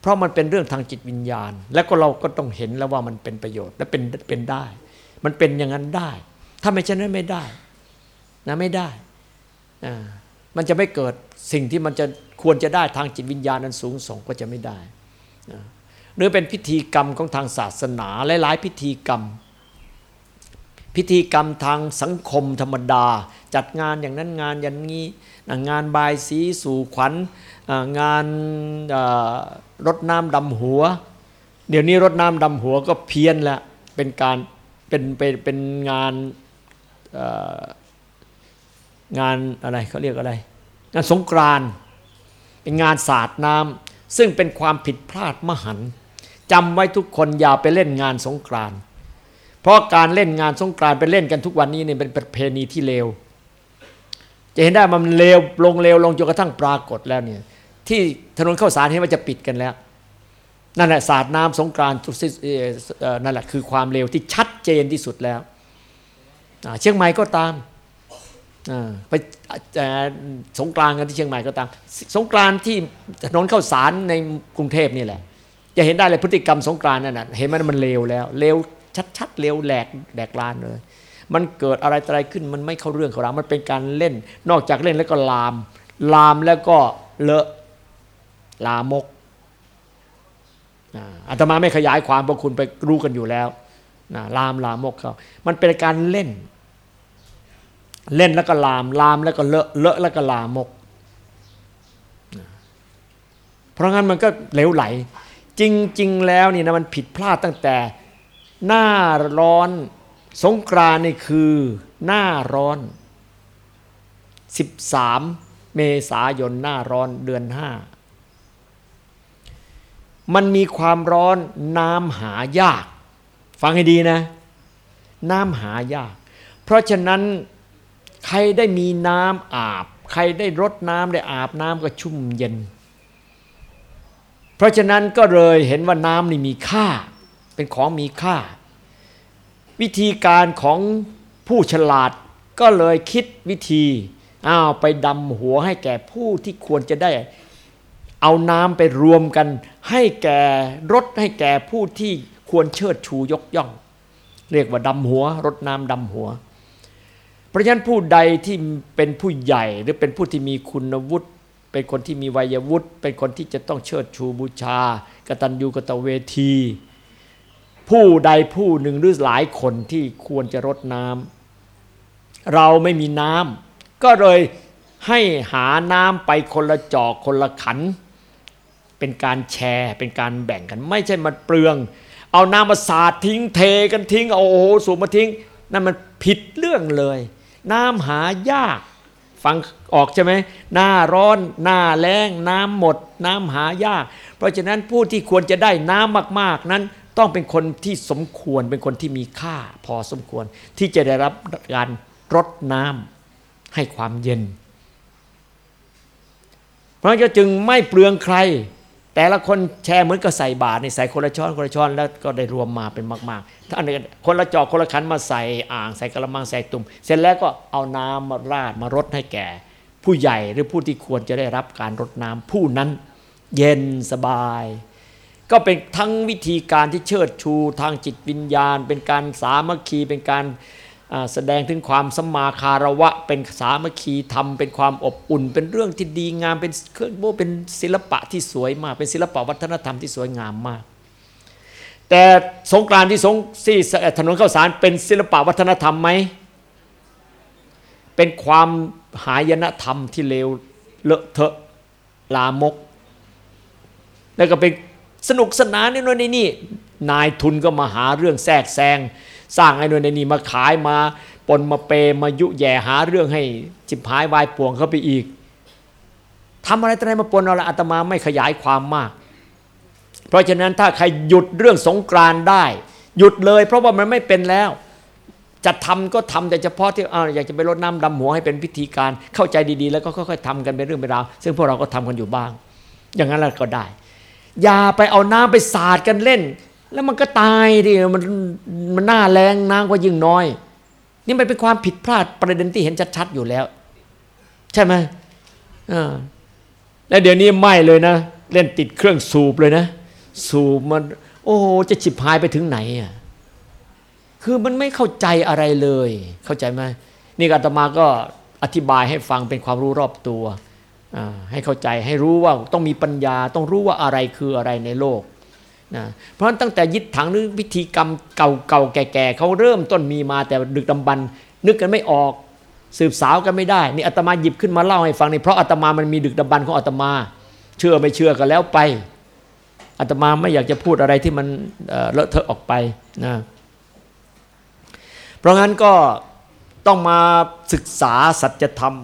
[SPEAKER 2] เพราะมันเป็นเรื่องทางจิตวิญญาณ และก็เราก็ต้องเห็นแล้วว่ามันเป็นประโยชน์และเป็นเป็นได้ มันเป็นอย่างนั้นได้ ถ้าไม่เช่นนั้นไม่ได้นะไม่ได้นะมันจะไม่เกิดสิ่งที่มันจะควรจะได้ทางจิตวิญญาณนั้นสูงส่งก็จะไม่ได้นะหรือเป็นพิธีกรรมของทางศาสนาหลายๆพิธีกรรม พิธีกรรมทางสังคมธรรมดา จัดงานอย่างนั้นงานอย่างนี้งานบายสีสู่ขวัญงานรดน้ำดำหัว เดี๋ยวนี้รดน้ำดำหัวก็เพี้ยนแล้วเป็นการ เป็นเป็นเป็นงานงานอะไรเขาเรียกอะไร งานสงกรานเป็นงานศาสตร์น้ำซึ่งเป็นความผิดพลาดมหันจำไว้ทุกคนอย่าไปเล่นงานสงกรานเพราะการเล่นงานสงกรานไปเล่นกันทุกวันนี้เนี่ยเป็นประเพณีที่เลวจะเห็นได้มันเลวลงเลวลงจนกระทั่งปรากฏแล้วเนี่ยที่ถนนข้าวสารเห็นว่าจะปิดกันแล้ว นั่นแหละศาสตร์น้ำสงกรานต์นั่นแหละคือความเร็วที่ชัดเจนที่สุดแล้ว เชียงใหม่ก็ตามไปสงกรานกันที่เชียงใหม่ก็ตาม สงกรานที่ถนนข้าสารในกรุงเทพนี่แหละ จะเห็นได้เลยพฤติกรรมสงกรานนั่นนะเห็นไหมมันเร็วแล้วเร็วชัดๆเร็วแหลกแดกลานเลย มันเกิดอะไรอะไรขึ้นมันไม่เข้าเรื่องเขารามันเป็นการเล่น นอกจากเล่นแล้วก็ลาม ลามแล้วก็เลอะลามก อาตมาไม่ขยายความเพราะคุณไปรู้กันอยู่แล้วนะลามลามกเขา มันเป็นการเล่น เล่นแล้วก็ลาม ลามแล้วก็เลอะเลอะแล้วก็ลามก เพราะงั้นมันก็เหลวไหล จริง ๆ แล้วนี่นะมันผิดพลาดตั้งแต่หน้าร้อนสงกรานนี่คือหน้าร้อน 13 เมษายนหน้าร้อนเดือนห้า มันมีความร้อนน้ำหายาก ฟังให้ดีนะ น้ำหายาก เพราะฉะนั้นใครได้มีน้ำอาบ ใครได้รดน้ำได้อาบน้ำก็ชุ่มเย็น เพราะฉะนั้นก็เลยเห็นว่าน้ำนี่มีค่า เป็นของมีค่า วิธีการของผู้ฉลาดก็เลยคิดวิธีอ้าวไปดำหัวให้แก่ผู้ที่ควรจะได้ เอาน้ำไปรวมกัน ให้แก่รถให้แก่ผู้ที่ควรเชิดชูยกย่อง เรียกว่าดำหัวรถน้ำดำหัว เพราะฉะนั้นผู้ใดที่เป็นผู้ใหญ่หรือเป็นผู้ที่มีคุณวุฒิเป็นคนที่มีวัยวุฒิเป็นคนที่จะต้องเชิดชูบูชากตัญญูกตเวที ผู้ใดผู้หนึ่งหรือหลายคนที่ควรจะรดน้ำเราไม่มีน้ำก็เลยให้หาน้ำไปคนละจอกคนละขัน เป็นการแชร์ เป็นการแบ่งกัน ไม่ใช่มันเปลือง เอาน้ำมาสาดทิ้งเทกันทิ้ง เอาโอ้โหสูบมาทิ้งนั่นมันผิดเรื่องเลย น้ำหายากฟังออกใช่ไหมหน้าร้อนหน้าแล้งน้ำหมด น้ำหายาก เพราะฉะนั้นผู้ที่ควรจะได้น้ำมากๆนั้นต้องเป็นคนที่สมควรเป็นคนที่มีค่าพอสมควร ที่จะได้รับการรดน้ำให้ความเย็น เพราะฉะนั้นจึงไม่เปลืองใคร แต่ละคนแชร์เหมือนกับใส่บาตรในใส่คนละช้อนคนละช้อนแล้วก็ได้รวมมาเป็นมาก ๆ ถ้าอันนี้คนละจอกคนละขันมาใส่อ่างใส่กระมังใส่ตุ่ม เสร็จแล้วก็เอาน้ำมาราดมารดให้แก่ ผู้ใหญ่หรือผู้ที่ควรจะได้รับการรดน้ำผู้นั้น เย็นสบาย ก็เป็นทั้งวิธีการที่เชิดชูทางจิตวิญญาณ เป็นการสามัคคีเป็นการ แสดงถึงความสมาคารวะ เป็นสามัคคีธรรมเป็นความอบอุ่น เป็นเรื่องที่ดีงามเป็นเครื่องโบเป็นศิลปะที่สวยมาก เป็นศิลปะวัฒนธรรมที่สวยงามมาก แต่สงกรานที่สงที่ถนนข้าวสารเป็นศิลปะวัฒนธรรมไหมเป็นความหายนธรรมที่เลวเลอะเทอะลามก แล้วก็เป็นสนุกสนานนี่นู่นนี่นายทุนก็มาหาเรื่องแทรกแซง สร้างไอ้นู่นนี่มาขายมาปนมาเปมายุแย่หาเรื่องให้จิบหายวายป่วงเข้าไปอีกทำอะไรต่ออะไรมาปนเอาละอาตมาไม่ขยายความมาก เพราะฉะนั้นถ้าใครหยุดเรื่องสงกรานได้ หยุดเลย เพราะว่ามันไม่เป็นแล้วจะทำก็ทำแต่เฉพาะที่อยากจะไปรดน้ำดำหัวให้เป็นพิธีการเข้าใจดีๆ แล้วก็ค่อยๆทำกันเป็นเรื่องเป็นราวซึ่งพวกเราก็ทำกันอยู่บ้าง อย่างนั้นแล้วก็ได้ อย่าไปเอาน้ำไปสาดกันเล่น แล้วมันก็ตายดิมันมันหน้าแรงน้ำก็ยิ่งน้อย นี่มันเป็นความผิดพลาดประเด็นที่เห็นชัดๆอยู่แล้ว ใช่ไหมอ่าแล้วเดี๋ยวนี้ไม่เลยนะ เล่นติดเครื่องสูบเลยนะ สูบมัน โอ้จะฉิบหายไปถึงไหนอะคือมันไม่เข้าใจอะไรเลย เข้าใจไหมนี่อาตมาก็อธิบายให้ฟังเป็นความรู้รอบตัวให้เข้าใจให้รู้ว่าต้องมีปัญญาต้องรู้ว่าอะไรคืออะไรในโลก นะเพราะนั้นตั้งแต่ยึดถังหรือวิธีกรรมเก่าๆแก่ๆเขาเริ่มต้นมีมาแต่ดึกดำบรรนึกกันไม่ออก สืบสาวกันไม่ได้นี่อาตมาหยิบขึ้นมาเล่าให้ฟังนี่เพราะอาตมามันมีดึกดำบรรของอาตมา เชื่อไม่เชื่อก็แล้วไปอาตมาไม่อยากจะพูดอะไรที่มันเลอะเทอะออกไปนะเพราะงั้นก็ต้องมาศึกษาสัจธรรม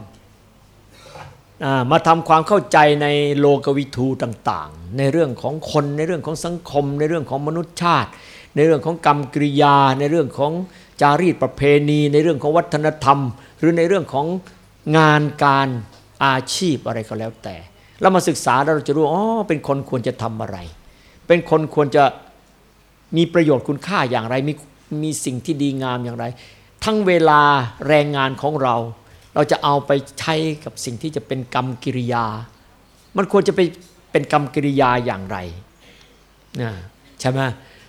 [SPEAKER 2] มาทำความเข้าใจในโลกวิทูต่างๆ ในเรื่องของคนในเรื่องของสังคม ในเรื่องของมนุษยชาติ ในเรื่องของกรรมกริยา ในเรื่องของจารีตประเพณี ในเรื่องของวัฒนธรรม หรือในเรื่องของงานการอาชีพอะไรก็แล้วแต่เรามาศึกษาเราจะรู้อ๋อเป็นคนควรจะทำอะไร เป็นคนควรจะมีประโยชน์คุณค่าอย่างไรมีมีสิ่งที่ดีงามอย่างไร ทั้งเวลาแรงงานของเรา เราจะเอาไปใช้กับสิ่งที่จะเป็นกรรมกิริยา มันควรจะไปเป็นกรรมกิริยาอย่างไรนะใช่ไหม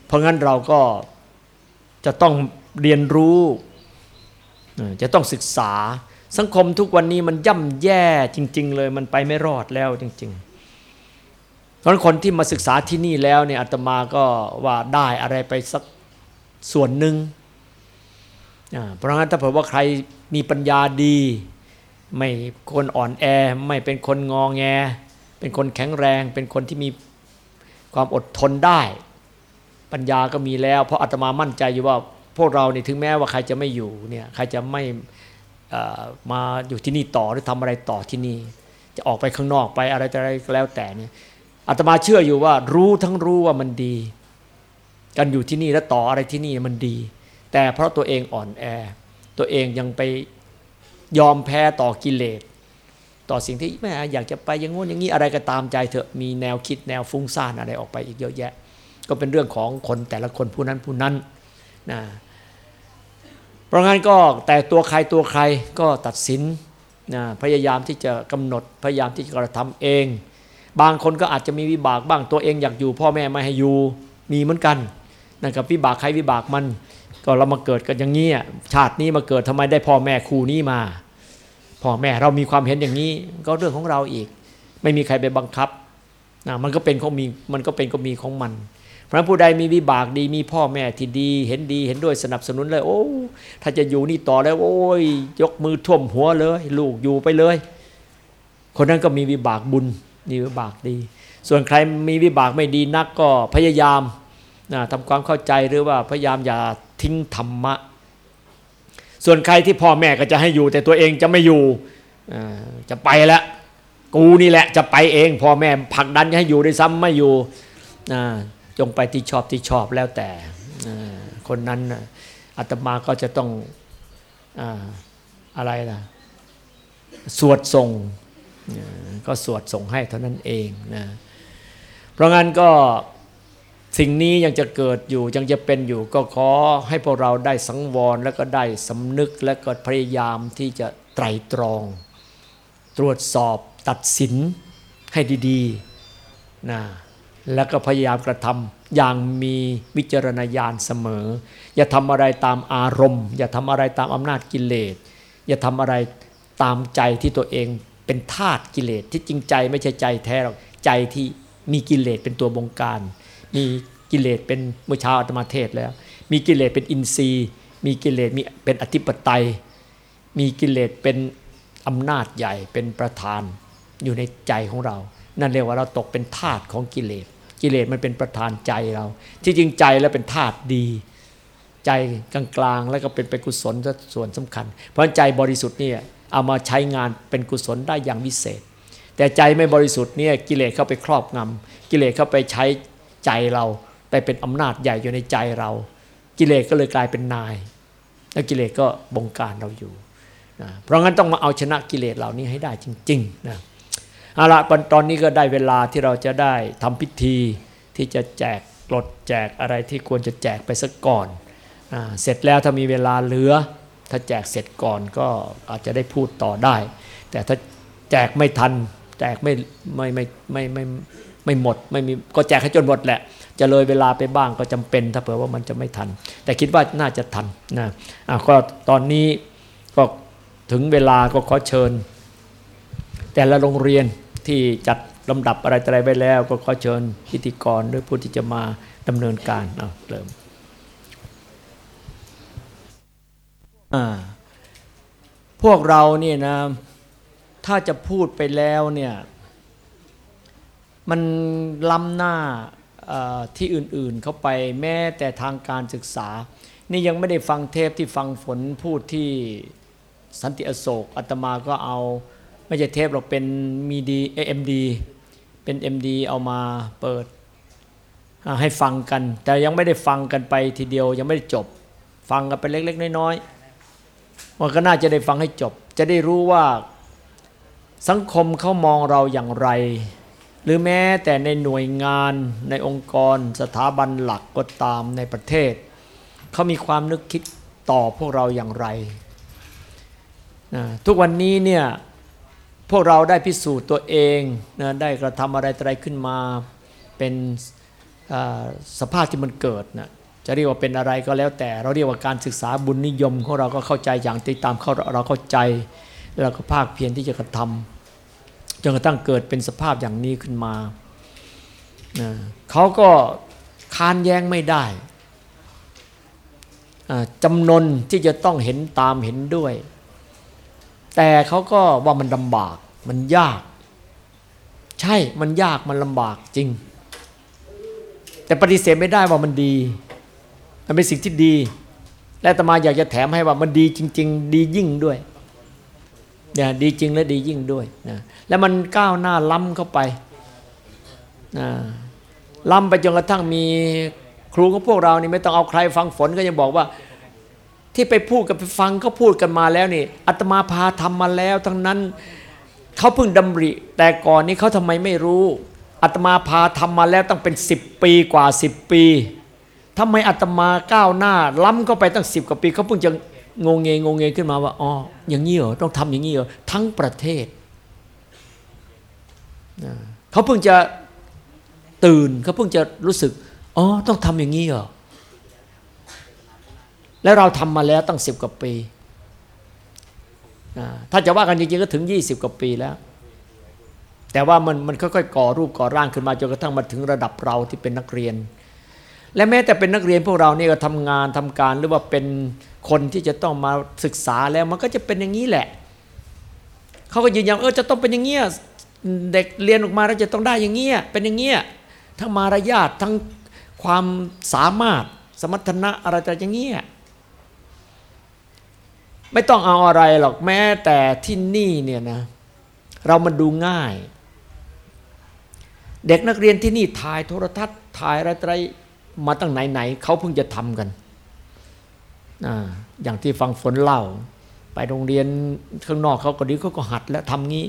[SPEAKER 2] เพราะงั้นเราก็จะต้องเรียนรู้ จะต้องศึกษา สังคมทุกวันนี้มันย่ำแย่จริง ๆ เลยมันไปไม่รอดแล้วจริง ๆ เพราะคนที่มาศึกษาที่นี่แล้วเนี่ยอาตมาก็ว่าได้อะไรไปสักส่วนหนึ่งเพราะงั้นถ้าเผื่อว่าใคร มีปัญญาดี ไม่คนอ่อนแอ ไม่เป็นคนงองแง เป็นคนแข็งแรง เป็นคนที่มีความอดทนได้ ปัญญาก็มีแล้ว เพราะอาตมามั่นใจอยู่ว่าพวกเราเนี่ถึงแม้ว่าใครจะไม่อยู่เนี่ยใครจะไม่มาอยู่ที่นี่ต่อหรือทำอะไรต่อที่นี่ จะออกไปข้างนอกไปอะไรอะไรก็แล้วแต่เนี่ยอาตมาเชื่ออยู่ว่ารู้ทั้งรู้ว่ามันดี กันอยู่ที่นี่แล้วต่ออะไรที่นี่มันดี แต่เพราะตัวเองอ่อนแอ ตัวเองยังไปยอมแพ้ต่อกิเลส ต่อสิ่งที่แม่อยากจะไปอย่างงู้นอย่างนี้อะไรก็ตามใจเถอะมีแนวคิดแนวฟุ้งซ่านอะไรออกไปอีกเยอะแยะ ก็เป็นเรื่องของคนแต่ละคนผู้นั้นผู้นั้นนะเพราะงั้นก็แต่ตัวใครตัวใครก็ตัดสินนะพยายามที่จะกำหนดพยายามที่จะกระทำเอง บางคนก็อาจจะมีวิบากบ้างตัวเองอยากอยู่ พ่อแม่ไม่ให้อยู่มีเหมือนกันนั่นกับวิบากใครวิบากมัน ก็เรามาเกิดกันอย่างนี้ชาตินี้มาเกิดทำไมได้พ่อแม่ครูนี้มาพ่อแม่เรามีความเห็นอย่างนี้ ก็เรื่องของเราอีก ไม่มีใครไปบังคับนะมันก็เป็นของมีมันก็เป็นก็มีของมันเพราะผู้ใดมีวิบากดีมีพ่อแม่ที่ดี เห็นดีเห็นด้วยสนับสนุนเลย โอ้ ถ้าจะอยู่นี่ต่อแล้ว โอ้ย ยกมือท่วมหัวเลย ลูกอยู่ไปเลย คนนั้นก็มีวิบากบุญมีวิบากดี ส่วนใครมีวิบากไม่ดีนักก็พยายามนะทำความเข้าใจหรือว่าพยายามอย่า ทิ้งธรรมะ ส่วนใครที่พ่อแม่ก็จะให้อยู่ แต่ตัวเองจะไม่อยู่จะไปแล้วกูนี่แหละจะไปเองพ่อแม่ผลักดันให้อยู่ด้วยซ้ำไม่อยู่จงไปที่ชอบที่ชอบแล้วแต่คนนั้นอาตมาก็จะต้องอะไรล่ะสวดส่งก็สวดส่งให้เท่านั้นเองนะเพราะงั้นก็ สิ่งนี้ยังจะเกิดอยู่ยังจะเป็นอยู่ก็ขอให้พวกเราได้สังวรแล้วก็ได้สำนึกและก็พยายามที่จะไตรตรอง ตรวจสอบตัดสินให้ดีๆนะแล้วก็พยายามกระทำอย่างมีวิจารณญาณเสมอ อย่าทำอะไรตามอารมณ์ อย่าทำอะไรตามอำนาจกิเลส อย่าทำอะไรตามใจที่ตัวเองเป็นธาตุกิเลสที่จริงใจไม่ใช่ใจแท้หรอกใจที่มีกิเลสเป็นตัวบงการ มีกิเลสเป็นเมื่อเช้าอาตมาเทศแล้ว มีกิเลสเป็นอินทรีย์ มีกิเลสมีเป็นอธิปไตย มีกิเลสเป็นอำนาจใหญ่เป็นประธานอยู่ในใจของเรา นั่นเรียกว่าเราตกเป็นทาสของกิเลส กิเลสมันเป็นประธานใจเรา ที่จริงใจแล้วเป็นธาตดี ใจกลางๆแล้วก็เป็นไปกุศลส่วนสำคัญ เพราะใจบริสุทธิ์เนี่ยเอามาใช้งานเป็นกุศลได้อย่างวิเศษ แต่ใจไม่บริสุทธิ์เนี่ยกิเลสเข้าไปครอบงำกิเลสเข้าไปใช้ ใจเราไปเป็นอำนาจใหญ่อยู่ในใจเรา กิเลสก็เลยกลายเป็นนาย แล้วกิเลสก็บงการเราอยู่นะเพราะงั้นต้องมาเอาชนะกิเลสเหล่านี้ให้ได้จริงๆนะเอาละตอนนี้ก็ได้เวลาที่เราจะได้ทำพิธีที่จะแจกปลดแจกอะไรที่ควรจะแจกไปสักก่อนนะเสร็จแล้วถ้ามีเวลาเหลือ ถ้าแจกเสร็จก่อนก็อาจจะได้พูดต่อได้ แต่ถ้าแจกไม่ทันแจกไม่ไม่ไม่ไม่ไม่ ไม่หมดไม่มีก็แจกให้จนหมดแหละ จะเลยเวลาไปบ้างก็จำเป็น ถ้าเผื่อว่ามันจะไม่ทัน แต่คิดว่าน่าจะทันนะอะก็ตอนนี้ก็ถึงเวลาก็ขอเชิญ แต่ละโรงเรียนที่จัดลำดับอะไรอะไรไว้แล้ว ก็ขอเชิญพิธีกรหรือผู้ที่จะมาดำเนินการเอาเริ่มอ่าพวกเราเนี่ยนะถ้าจะพูดไปแล้วเนี่ย มันล้ำหน้าที่อื่นๆ เข้าไปแม้แต่ทางการศึกษา นี่ยังไม่ได้ฟังเทปที่ฟังฝนพูดที่สันติอโศกอาตมาก็เอาไม่ใช่เทปเราเป็นมีดีเอ็มดีเป็น MD เอามาเปิดให้ฟังกัน แต่ยังไม่ได้ฟังกันไปทีเดียวยังไม่ได้จบ ฟังกันไปเล็ก ๆ น้อยๆมันก็น่าจะได้ฟังให้จบ จะได้รู้ว่าสังคมเขามองเราอย่างไร หรือแม้แต่ในหน่วยงานในองค์กรสถาบันหลักก็ตามในประเทศ เขามีความนึกคิดต่อพวกเราอย่างไรนะทุกวันนี้เนี่ยพวกเราได้พิสูจน์ตัวเองนะได้กระทำอะไรอะไรขึ้นมา เป็นสภาพที่มันเกิดนะจะเรียกว่าเป็นอะไรก็แล้วแต่ เราเรียกว่าการศึกษาบุญนิยมของเราก็เข้าใจอย่างติดตามเขาเราเข้าใจเราก็ภาคเพียรที่จะกระทำ จนกระทั่งเกิดเป็นสภาพอย่างนี้ขึ้นมาเขาก็ค้านแย้งไม่ได้จำนวนที่จะต้องเห็นตามเห็นด้วย แต่เขาก็ว่ามันลำบากมันยาก ใช่มันยากมันลำบากจริง แต่ปฏิเสธไม่ได้ว่ามันดี มันเป็นสิ่งที่ดี และตมาอยากจะแถมให้ว่ามันดีจริง ๆ ดียิ่งด้วย เนี่ยดีจริงและดียิ่งด้วยนะแล้วมันก้าวหน้าล้ำเข้าไปนะล้ำไปจนกระทั่งมีครูของพวกเรานี่ไม่ต้องเอาใครฟังฝนก็ยังบอกว่า ที่ไปพูดกับไปฟังเขาพูดกันมาแล้วนี่อาตมาพาทำมาแล้ว ทั้งนั้นเขาเพิ่งดำริ แต่ก่อนนี้เขาทำไมไม่รู้อาตมาพาทำมาแล้วตั้งเป็นสิบปีกว่าสิบปีทำไมอาตมาก้าวหน้า ล้ำเข้าไปตั้งสิบกว่าปีเขาเพิ่งจะ งงเงงงเงขึ้นมาว่าอ๋ออย่างนี้เหรอต้องทำอย่างนี้เหรอทั้งประเทศเขาเพิ่งจะตื่นเขาเพิ่งจะรู้สึกอ๋อต้องทำอย่างนี้เหรอแล้วเราทำมาแล้วตั้งสิบกว่าปีถ้าจะว่ากันจริงๆก็ถึงยี่สิบกว่าปีแล้ว แต่ว่ามันมันค่อยๆก่อรูปก่อร่างขึ้นมาจนกระทั่งมาถึงระดับเราที่เป็นนักเรียน และแม้แต่เป็นนักเรียนพวกเรานี่ก็ทำงานทำการหรือว่าเป็น คนที่จะต้องมาศึกษาแล้วมันก็จะเป็นอย่างนี้แหละ เขาก็ยืนยันเออจะต้องเป็นอย่างเงี้ยเด็กเรียนออกมาแล้วจะต้องได้อย่างเงี้ยเป็นอย่างเงี้ยทั้งมารยาททั้งความสามารถสมรรถนะอะไรแต่อย่างเงี้ยไม่ต้องเอาอะไรหรอกแม้แต่ที่นี่เนี่ยนะ เรามาดูง่าย เด็กนักเรียนที่นี่ถ่ายโทรทัศน์ถ่ายอะไรมาตั้งไหนๆเขาเพิ่งจะทำกัน อย่างที่ฟังฝนเล่า ไปโรงเรียนข้างนอกเขาก็ดีเขาก็หัดแล้วทำงี้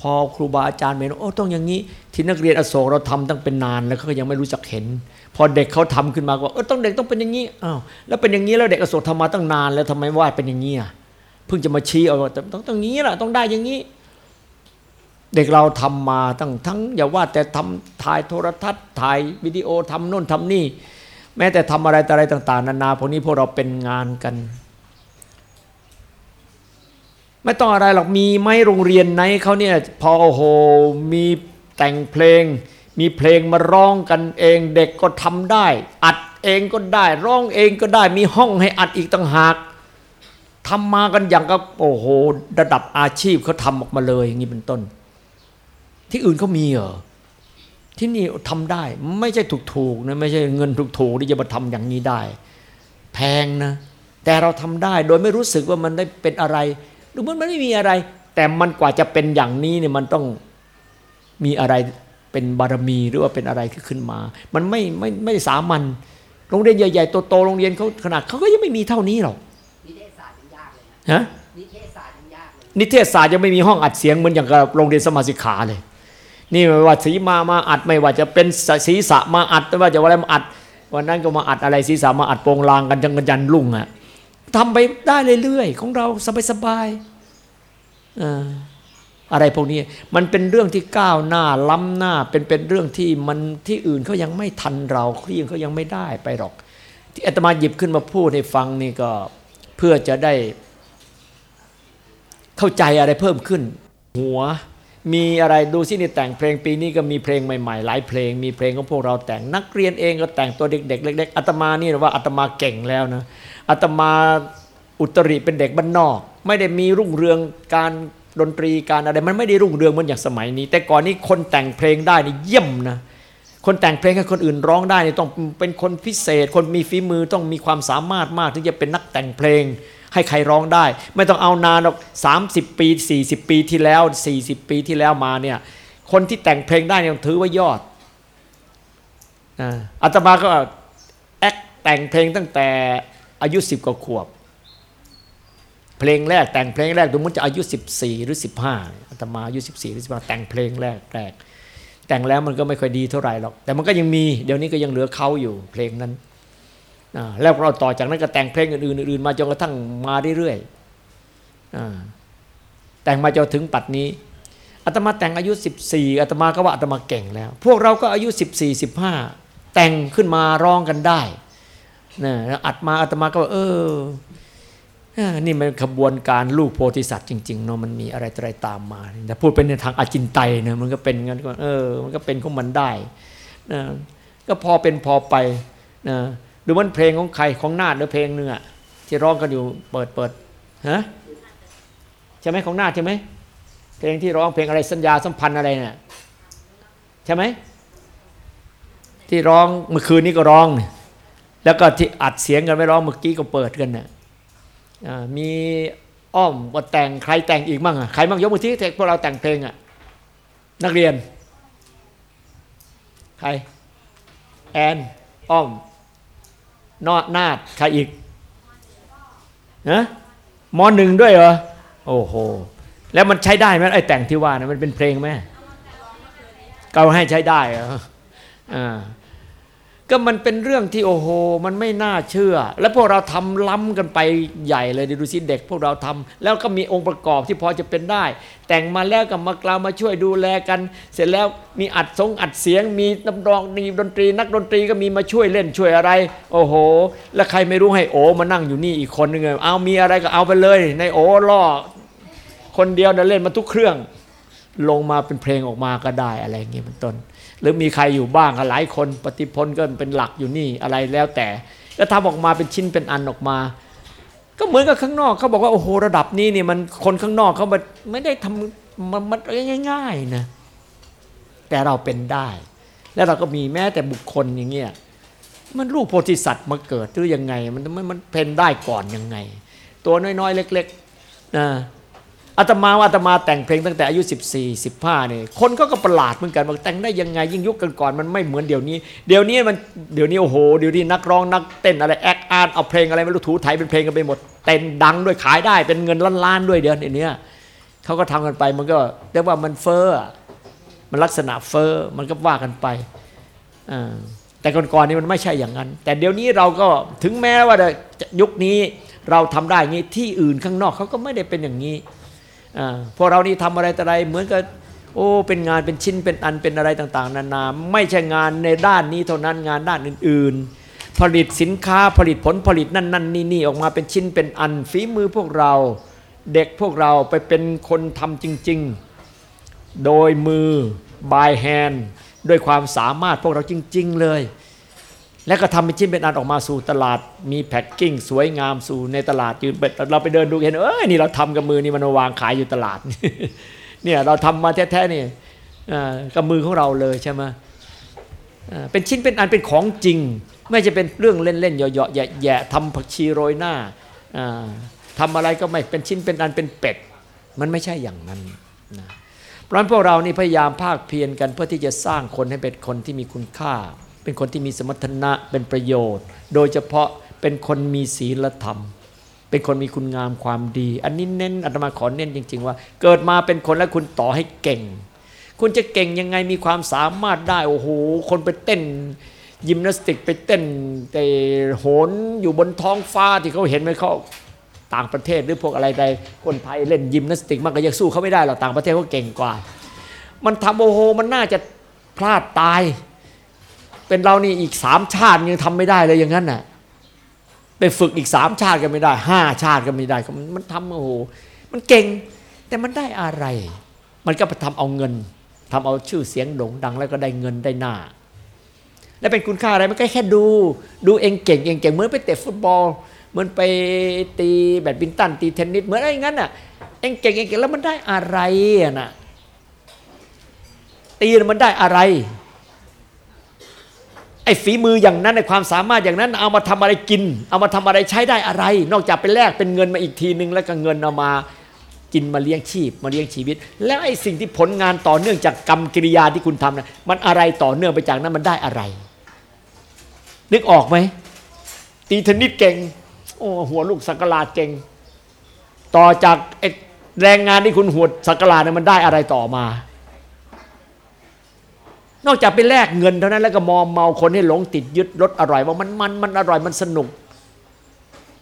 [SPEAKER 2] พอครูบาอาจารย์เห็นโอ้ต้องอย่างนี้ ที่นักเรียนอโศกเราทำตั้งเป็นนานแล้วเขายังไม่รู้จักเห็น พอเด็กเขาทำขึ้นมาก็เออต้องเด็กต้องเป็นอย่างนี้อ้าวแล้วเป็นอย่างนี้แล้วเด็กอโศกทำมาตั้งนาน แล้วทำไมว่าเป็นอย่างนี้อะเพิ่งจะมาชี้เอาแต่ต้องตรงนี้แหละต้องได้อย่างนี้ เด็กเราทำมาตั้งทั้งอย่าว่าแต่ทำถ่ายโทรทัศน์ถ่ายวิดีโอทำโน่นทำนี่ แม้แต่ทำอะไรต่ออะไรต่าง ๆ นานาพวกนี้พวกเราเป็นงานกัน ไม่ต้องอะไรหรอกมีไหมโรงเรียนไหนเขาเนี่ยพอโอ้โหมีแต่งเพลง มีเพลงมาร้องกันเองเด็กก็ทำได้ อัดเองก็ได้ ร้องเองก็ได้ มีห้องให้อัดอีกต่างหากทำมากันอย่างกับโอ้โห ระดับอาชีพเขาทำออกมาเลยอย่างนี้เป็นต้น ที่อื่นเขามีเหรอ ที่นี่ทำได้ไม่ใช่ถูกๆนะไม่ใช่เงินถูกๆที่จะมาทำอย่างนี้ได้ แพงนะ แต่เราทำได้โดยไม่รู้สึกว่ามันได้เป็นอะไรดูมันไม่มีอะไร แต่มันกว่าจะเป็นอย่างนี้เนี่ยมันต้องมีอะไรเป็นบารมีหรือว่าเป็นอะไรขึ้นมา มันไม่ไม่ไม่สามัญโรงเรียนใหญ่ๆโตๆโรงเรียนเขาขนาดเขาก็ยังไม่มีเท่านี้หรอก
[SPEAKER 3] นิเทศศาสตร์ยังยากเลยนะ
[SPEAKER 2] ฮะ
[SPEAKER 3] นิเทศศาสตร์ยังยากเลย
[SPEAKER 2] นิเทศศาสตร์ยังไม่มีห้องอัดเสียงเหมือนอย่างกับโรงเรียนสมาสิกขาเลย นี่ไม่ว่าสีมามาอัดไม่ว่าจะเป็นศีรษะมาอัดไม่ว่าจะว่าอะไรมาอัด วันนั้นก็มาอัดอะไรศีรษะมาอัดโปรงลางกันจังกันยันลุ่งอะทำไปได้เรื่อยๆของเราสบายๆอ่าอะไรพวกนี้ มันเป็นเรื่องที่ก้าวหน้าล้ำหน้าเป็นเป็นเรื่องที่มันที่อื่นเขายังไม่ทันเราที่อื่นเขายังไม่ได้ไปหรอก ที่อาตมาหยิบขึ้นมาพูดให้ฟังนี่ก็เพื่อจะได้เข้าใจอะไรเพิ่มขึ้น หัว มีอะไรดูสินี่แต่งเพลงปีนี้ก็มีเพลงใหม่ๆ หลายเพลง มีเพลงของพวกเราแต่งนักเรียนเองก็แต่งตัวเด็กๆเล็กๆอาตมานี่ว่าอาตมาเก่งแล้วนะอาตมาอุตริเป็นเด็กบ้านนอก ไม่ได้มีรุ่งเรืองการดนตรีการอะไรมันไม่ได้รุ่งเรืองเหมือนอย่างสมัยนี้ แต่ก่อนนี้คนแต่งเพลงได้นี่เยี่ยมนะคนแต่งเพลงให้คนอื่นร้องได้นี่ต้องเป็นคนพิเศษ คนมีฝีมือต้องมีความสามารถมากถึงจะเป็นนักแต่งเพลง ให้ใครร้องได้ ไม่ต้องเอานานหรอก30ปี40ปีที่แล้ว40ปีที่แล้วมาเนี่ยคนที่แต่งเพลงได้ยังถือว่ายอดอ่าตมาก็แอคแต่งเพลงตั้งแต่อายุ10กว่าขวบ เพลงแรกแต่งเพลงแรกดูมันจะอายุ14หรือ15อาตมาอายุ14หรือ15แต่งเพลงแรกแรกแต่งแล้วมันก็ไม่ค่อยดีเท่าไหร่หรอก แต่มันก็ยังมี เดี๋ยวนี้ก็ยังเหลือเขาอยู่เพลงนั้น แล้วเราต่อจากนั้นก็แต่งเพลงอื่นๆอื่นๆมาจนกระทั่งมาเรื่อยๆแต่งมาจนถึงปัดนี้อาตมาแต่งอายุ 14อาตมาก็ว่าอาตมาเก่งแล้ว พวกเราก็อายุ 14 15 แต่งขึ้นมาร้องกันได้นะอัดมาอาตมาก็ว่าเออเออนี่มันขบวนการลูกโพธิสัตว์จริงๆเนาะมันมีอะไรต่ออะไรตามมาแต่พูดเป็นในทางอาจินไตยนะมันก็เป็นงั้นก็เออ มันก็เป็นของมันได้นะก็พอเป็นพอไปนะ ดูมันเพลงของใครของนาดหรือเพลงหนึ่งอะที่ร้องกันอยู่เปิดเปิดฮะใช่ไหมของนาดใช่ไหมเพลงที่ร้องเพลงอะไรสัญญาสัมพันธ์อะไรเนี่ยใช่ไหมที่ร้องเมื่อคืนนี้ก็ร้อง แล้วก็ที่อัดเสียงกันไม่ร้องเมื่อกี้ก็เปิดกันเนี่ยมีอ้อมก็แต่งใครแต่งอีกมั่งอะใครมั่งยกมือที่พวกเราแต่งเพลงอะนักเรียน ใครแอนอ้อม นอดนาดใครอีกนะมหนึ่งด้วยเหรอ โอ้โห แล้วมันใช้ได้ไหมไอ้แต่งที่ว่านะมันเป็นเพลงไหมเกาให้ใช้ได้เหรออ่า ก็มันเป็นเรื่องที่โอ้โห มันไม่น่าเชื่อ แล้วพวกเราทำล้ำกันไปใหญ่เลยดูสิเด็ก พวกเราทำแล้วก็มีองค์ประกอบที่พอจะเป็นได้ แต่งมาแล้วก็มากล่าวมาช่วยดูแลกัน เสร็จแล้วมีอัดทรงอัดเสียง มีน้ำรองมีดนตรี นักดนตรีก็มีมาช่วยเล่นช่วยอะไร โอ้โห แล้วใครไม่รู้ให้โอมานั่งอยู่นี่อีกคนนึงเอามีอะไรก็เอาไปเลย ในโอล่อคนเดียวเดินเล่นมาทุกเครื่อง ลงมาเป็นเพลงออกมาก็ได้อะไรอย่างนี้เป็นต้น หรือมีใครอยู่บ้างหลายคนปฏิพลก็เป็นหลักอยู่นี่อะไรแล้วแต่ก็ทำออกมาเป็นชิ้นเป็นอันออกมา ก็เหมือนกับข้างนอกเขาบอกว่าโอ้โหระดับนี้นี่มันคนข้างนอกเขาไม่ได้ทำมันมันง่ายๆนะแต่เราเป็นได้ แล้วเราก็มีแม้แต่บุคคลอย่างเงี้ยมันรูปโพธิสัตว์มาเกิดหรือยังไงมันมันมันเป็นได้ก่อนยังไง ตัวน้อยๆ เล็กๆนะ อาตมาว่าอาตมาแต่งเพลงตั้งแต่อายุ 14 15เนี่ยคนก็ก็ประหลาดเหมือนกันว่าแต่งได้ยังไงยิ่งยุคกันก่อนมันไม่เหมือนเดี๋ยวนี้ เดี๋ยวนี้มันเดี๋ยวนี้โอ้โหเดี๋ยวนี้นักร้องนักเต้นอะไรแอคอาร์ตเอาเพลงอะไรไม่รู้ถูไถเป็นเพลงกันไปหมดเต้นดังด้วยขายได้เป็นเงินล้านๆด้วยเดี๋ยวนี้เขาก็ทำกันไปมันก็เรียกว่ามันเฟอ้อมันลักษณะเฟอ้อมันก็ว่ากันไปอ่าแต่ก่อนๆนี่มันไม่ใช่อย่างนั้น แต่เดี๋ยวนี้เราก็ถึงแม้ว่ายุคนี้เราทำได้งี้ที่อื่นข้างนอกเขาก็ไม่ได้เป็นอย่างนี้ พวกเรานี่ทำอะไรแต่ไรเหมือนกับโอ้เป็นงานเป็นชิ้นเป็นอันเป็นอะไรต่างๆ นานา ไม่ใช่งานในด้านนี้เท่านั้นงานด้านอื่น ๆ ผลิตสินค้าผลิตผลผลิตนั่นนั่นนี่นี่ออกมาเป็นชิ้นเป็นอันฝีมือพวกเราเด็กพวกเราไปเป็นคนทำจริง ๆ โดยมือ by hand ด้วยความสามารถพวกเราจริง ๆ เลย และก็ทำเป็นชิ้นเป็นอันออกมาสู่ตลาด มี packing สวยงามสู่ในตลาดยืนเราไปเดินดูเห็นเอ้ยนี่เราทำกับมือนี่มันวางขายอยู่ตลาด เนี่ยเราทำมาแท้ๆนี่อ่ากับมือของเราเลยใช่ไหมอ่าเป็นชิ้นเป็นอันเป็นของจริง ไม่จะเป็นเรื่องเล่นๆเหยาะๆแย่ๆทำผักชีโรยหน้าอ่าทำอะไรก็ไม่เป็นชิ้นเป็นอันเป็นเป็ด มันไม่ใช่อย่างนั้นนะเพราะฉะนั้นพวกเรานี่พยายามภาคเพียรกันเพื่อที่จะสร้างคนให้เป็นคนที่มีคุณค่า เป็นคนที่มีสมรรถนะเป็นประโยชน์ โดยเฉพาะเป็นคนมีศีลธรรม เป็นคนมีคุณงามความดี อันนี้เน้นอาตมาขอเน้นจริง ๆ ว่า เกิดมาเป็นคนแล้วคุณต่อให้เก่ง คุณจะเก่งยังไงมีความสามารถได้โอ้โหคนไปเต้นยิมนาสติกไปเต้นแต่โหนอยู่บนท้องฟ้าที่เขาเห็นไหมเขาต่างประเทศหรือพวกอะไรใดคนไทยเล่นยิมนาสติกมันก็ยังสู้เขาไม่ได้หรอกต่างประเทศเขาเก่งกว่า มันทำโอ้โหมันน่าจะพลาดตาย เป็นเรานี่อีกสามชาติยังทำไม่ได้เลยอย่างนั้นน่ะไปฝึกอีกสามชาติก็ไม่ได้ห้าชาติก็ไม่ได้มันมันทำโอ้โหมันเก่ง แต่มันได้อะไร มันก็ไปทำเอาเงินทำเอาชื่อเสียงโด่งดัง แล้วก็ได้เงินได้หน้า แล้วเป็นคุณค่าอะไรมันก็แค่ดู ดูเองเก่งเองเก่งเหมือนไปเตะฟุตบอล เหมือนไปตีแบดมินตันตีเทนนิสเหมือนอะไรอย่างนั้นน่ะเองเก่งเองเก่งแล้วมันได้อะไรอะตีมันได้อะไร ไอ้ฝีมืออย่างนั้นในความสามารถอย่างนั้น เอามาทำอะไรกิน เอามาทำอะไรใช้ได้อะไร นอกจากไปแลกเป็นเงินมาอีกทีนึง แล้วก็เงินเอามากินมาเลี้ยงชีพมาเลี้ยงชีวิต แล้วไอ้สิ่งที่ผลงานต่อเนื่องจากกรรมกิริยาที่คุณทำนะมันอะไรต่อเนื่องไปจากนั้นมันได้อะไร นึกออกไหมตีเทนนิสเก่งโอ้หัวลูกสักหลาดเก่ง ต่อจากแรงงานที่คุณหัวสักหลาดเนี่ยมันได้อะไรต่อมา นอกจากไปแลกเงินเท่านั้นแล้วก็มอมเมาคนให้หลงติดยึดรสอร่อยว่ามันมันมันอร่อยมันสนุก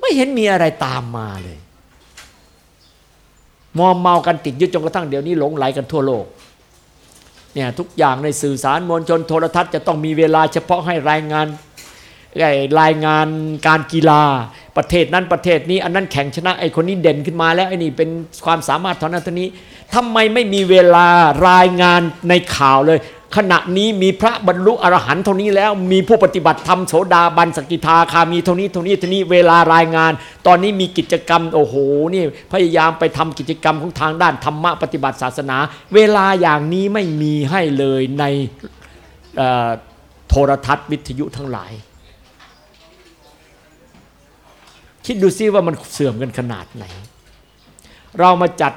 [SPEAKER 2] ไม่เห็นมีอะไรตามมาเลยมอมเมากันติดยึดจนกระทั่งเดี๋ยวนี้หลงไหลกันทั่วโลกเนี่ยทุกอย่างในสื่อสารมวลชนโทรทัศน์จะต้องมีเวลาเฉพาะให้รายงานรายงานการกีฬาประเทศนั้นประเทศนี้ อันนั้นแข่งชนะไอ้คนนี้เด่นขึ้นมาแล้วไอ้นี่เป็นความสามารถเท่านั้นเท่านี้ทำไมไม่มีเวลารายงานในข่าวเลย ขณะนี้มีพระบรรลุอรหันต์เท่านี้แล้ว มีผู้ปฏิบัติธรรมโสดาบันสกิทาคามีเท่านี้เท่านี้เท่านี้เวลารายงาน ตอนนี้มีกิจกรรมโอ้โหนี่พยายามไปทำกิจกรรมของทางด้านธรรมะปฏิบัติศาสนา เวลาอย่างนี้ไม่มีให้เลยในโทรทัศน์วิทยุทั้งหลาย คิดดูซิว่ามันเสื่อมกันขนาดไหน เรามาจัด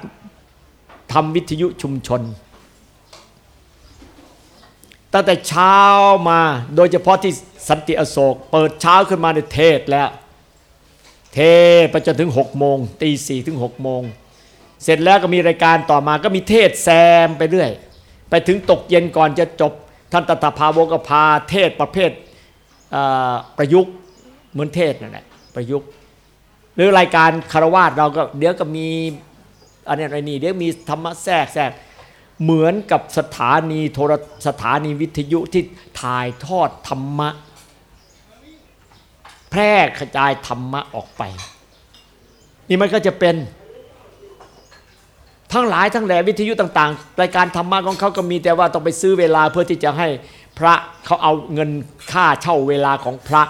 [SPEAKER 2] ทำวิทยุชุมชน ตั้งแต่เช้ามาโดยเฉพาะที่สันติอโศก เปิดเช้าขึ้นมาในเทศแล้ว เทศไปจนถึงหกโมงตีสี่ถึงหกโมงเสร็จแล้วก็มีรายการต่อมาก็มีเทศแซมไปเรื่อย ไปถึงตกเย็นก่อนจะจบ ท่านตถาภาวกพาเทศประเภทประยุกต์เหมือนเทศนั่นแหละประยุกต์หรือรายการคารวาสเราก็เดี๋ยวก็มีอันนี้อะไรนี่เดี๋ยวมีธรรมะแทรกแทรก เหมือนกับสถานีโทรสถานีวิทยุที่ถ่ายทอดธรรมะ แพร่กระจายธรรมะออกไป นี่มันก็จะเป็น ทั้งหลายทั้งแหล่วิทยุต่าง ๆ รายการธรรมะของเขาก็มีแต่ว่าต้องไปซื้อเวลาเพื่อที่จะให้พระเขาเอาเงินค่าเช่าเวลาของพระ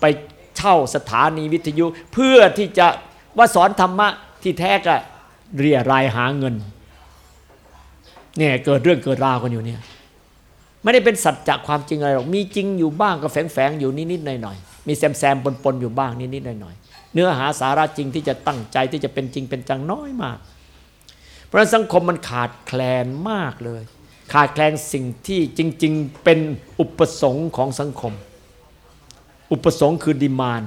[SPEAKER 2] ไปเช่าสถานีวิทยุ เพื่อที่จะว่าสอนธรรมะที่แท้ก็เรียรายหาเงิน เนี่ยเกิดเรื่องเกิดราวกันอยู่เนี่ยไม่ได้เป็นสัจจะความจริงอะไรหรอกมีจริงอยู่บ้างก็แฝงแฝงอยู่นิดๆหน่อยๆมีแซมแซมปนปนอยู่บ้างนิดๆหน่อยๆเนื้อหาสาระจริงที่จะตั้งใจที่จะเป็นจริงเป็นจังน้อยมาก เพราะสังคมมันขาดแคลนมากเลย ขาดแคลนสิ่งที่จริง ๆ เป็นอุปสงค์ของสังคม อุปสงค์คือดิมาน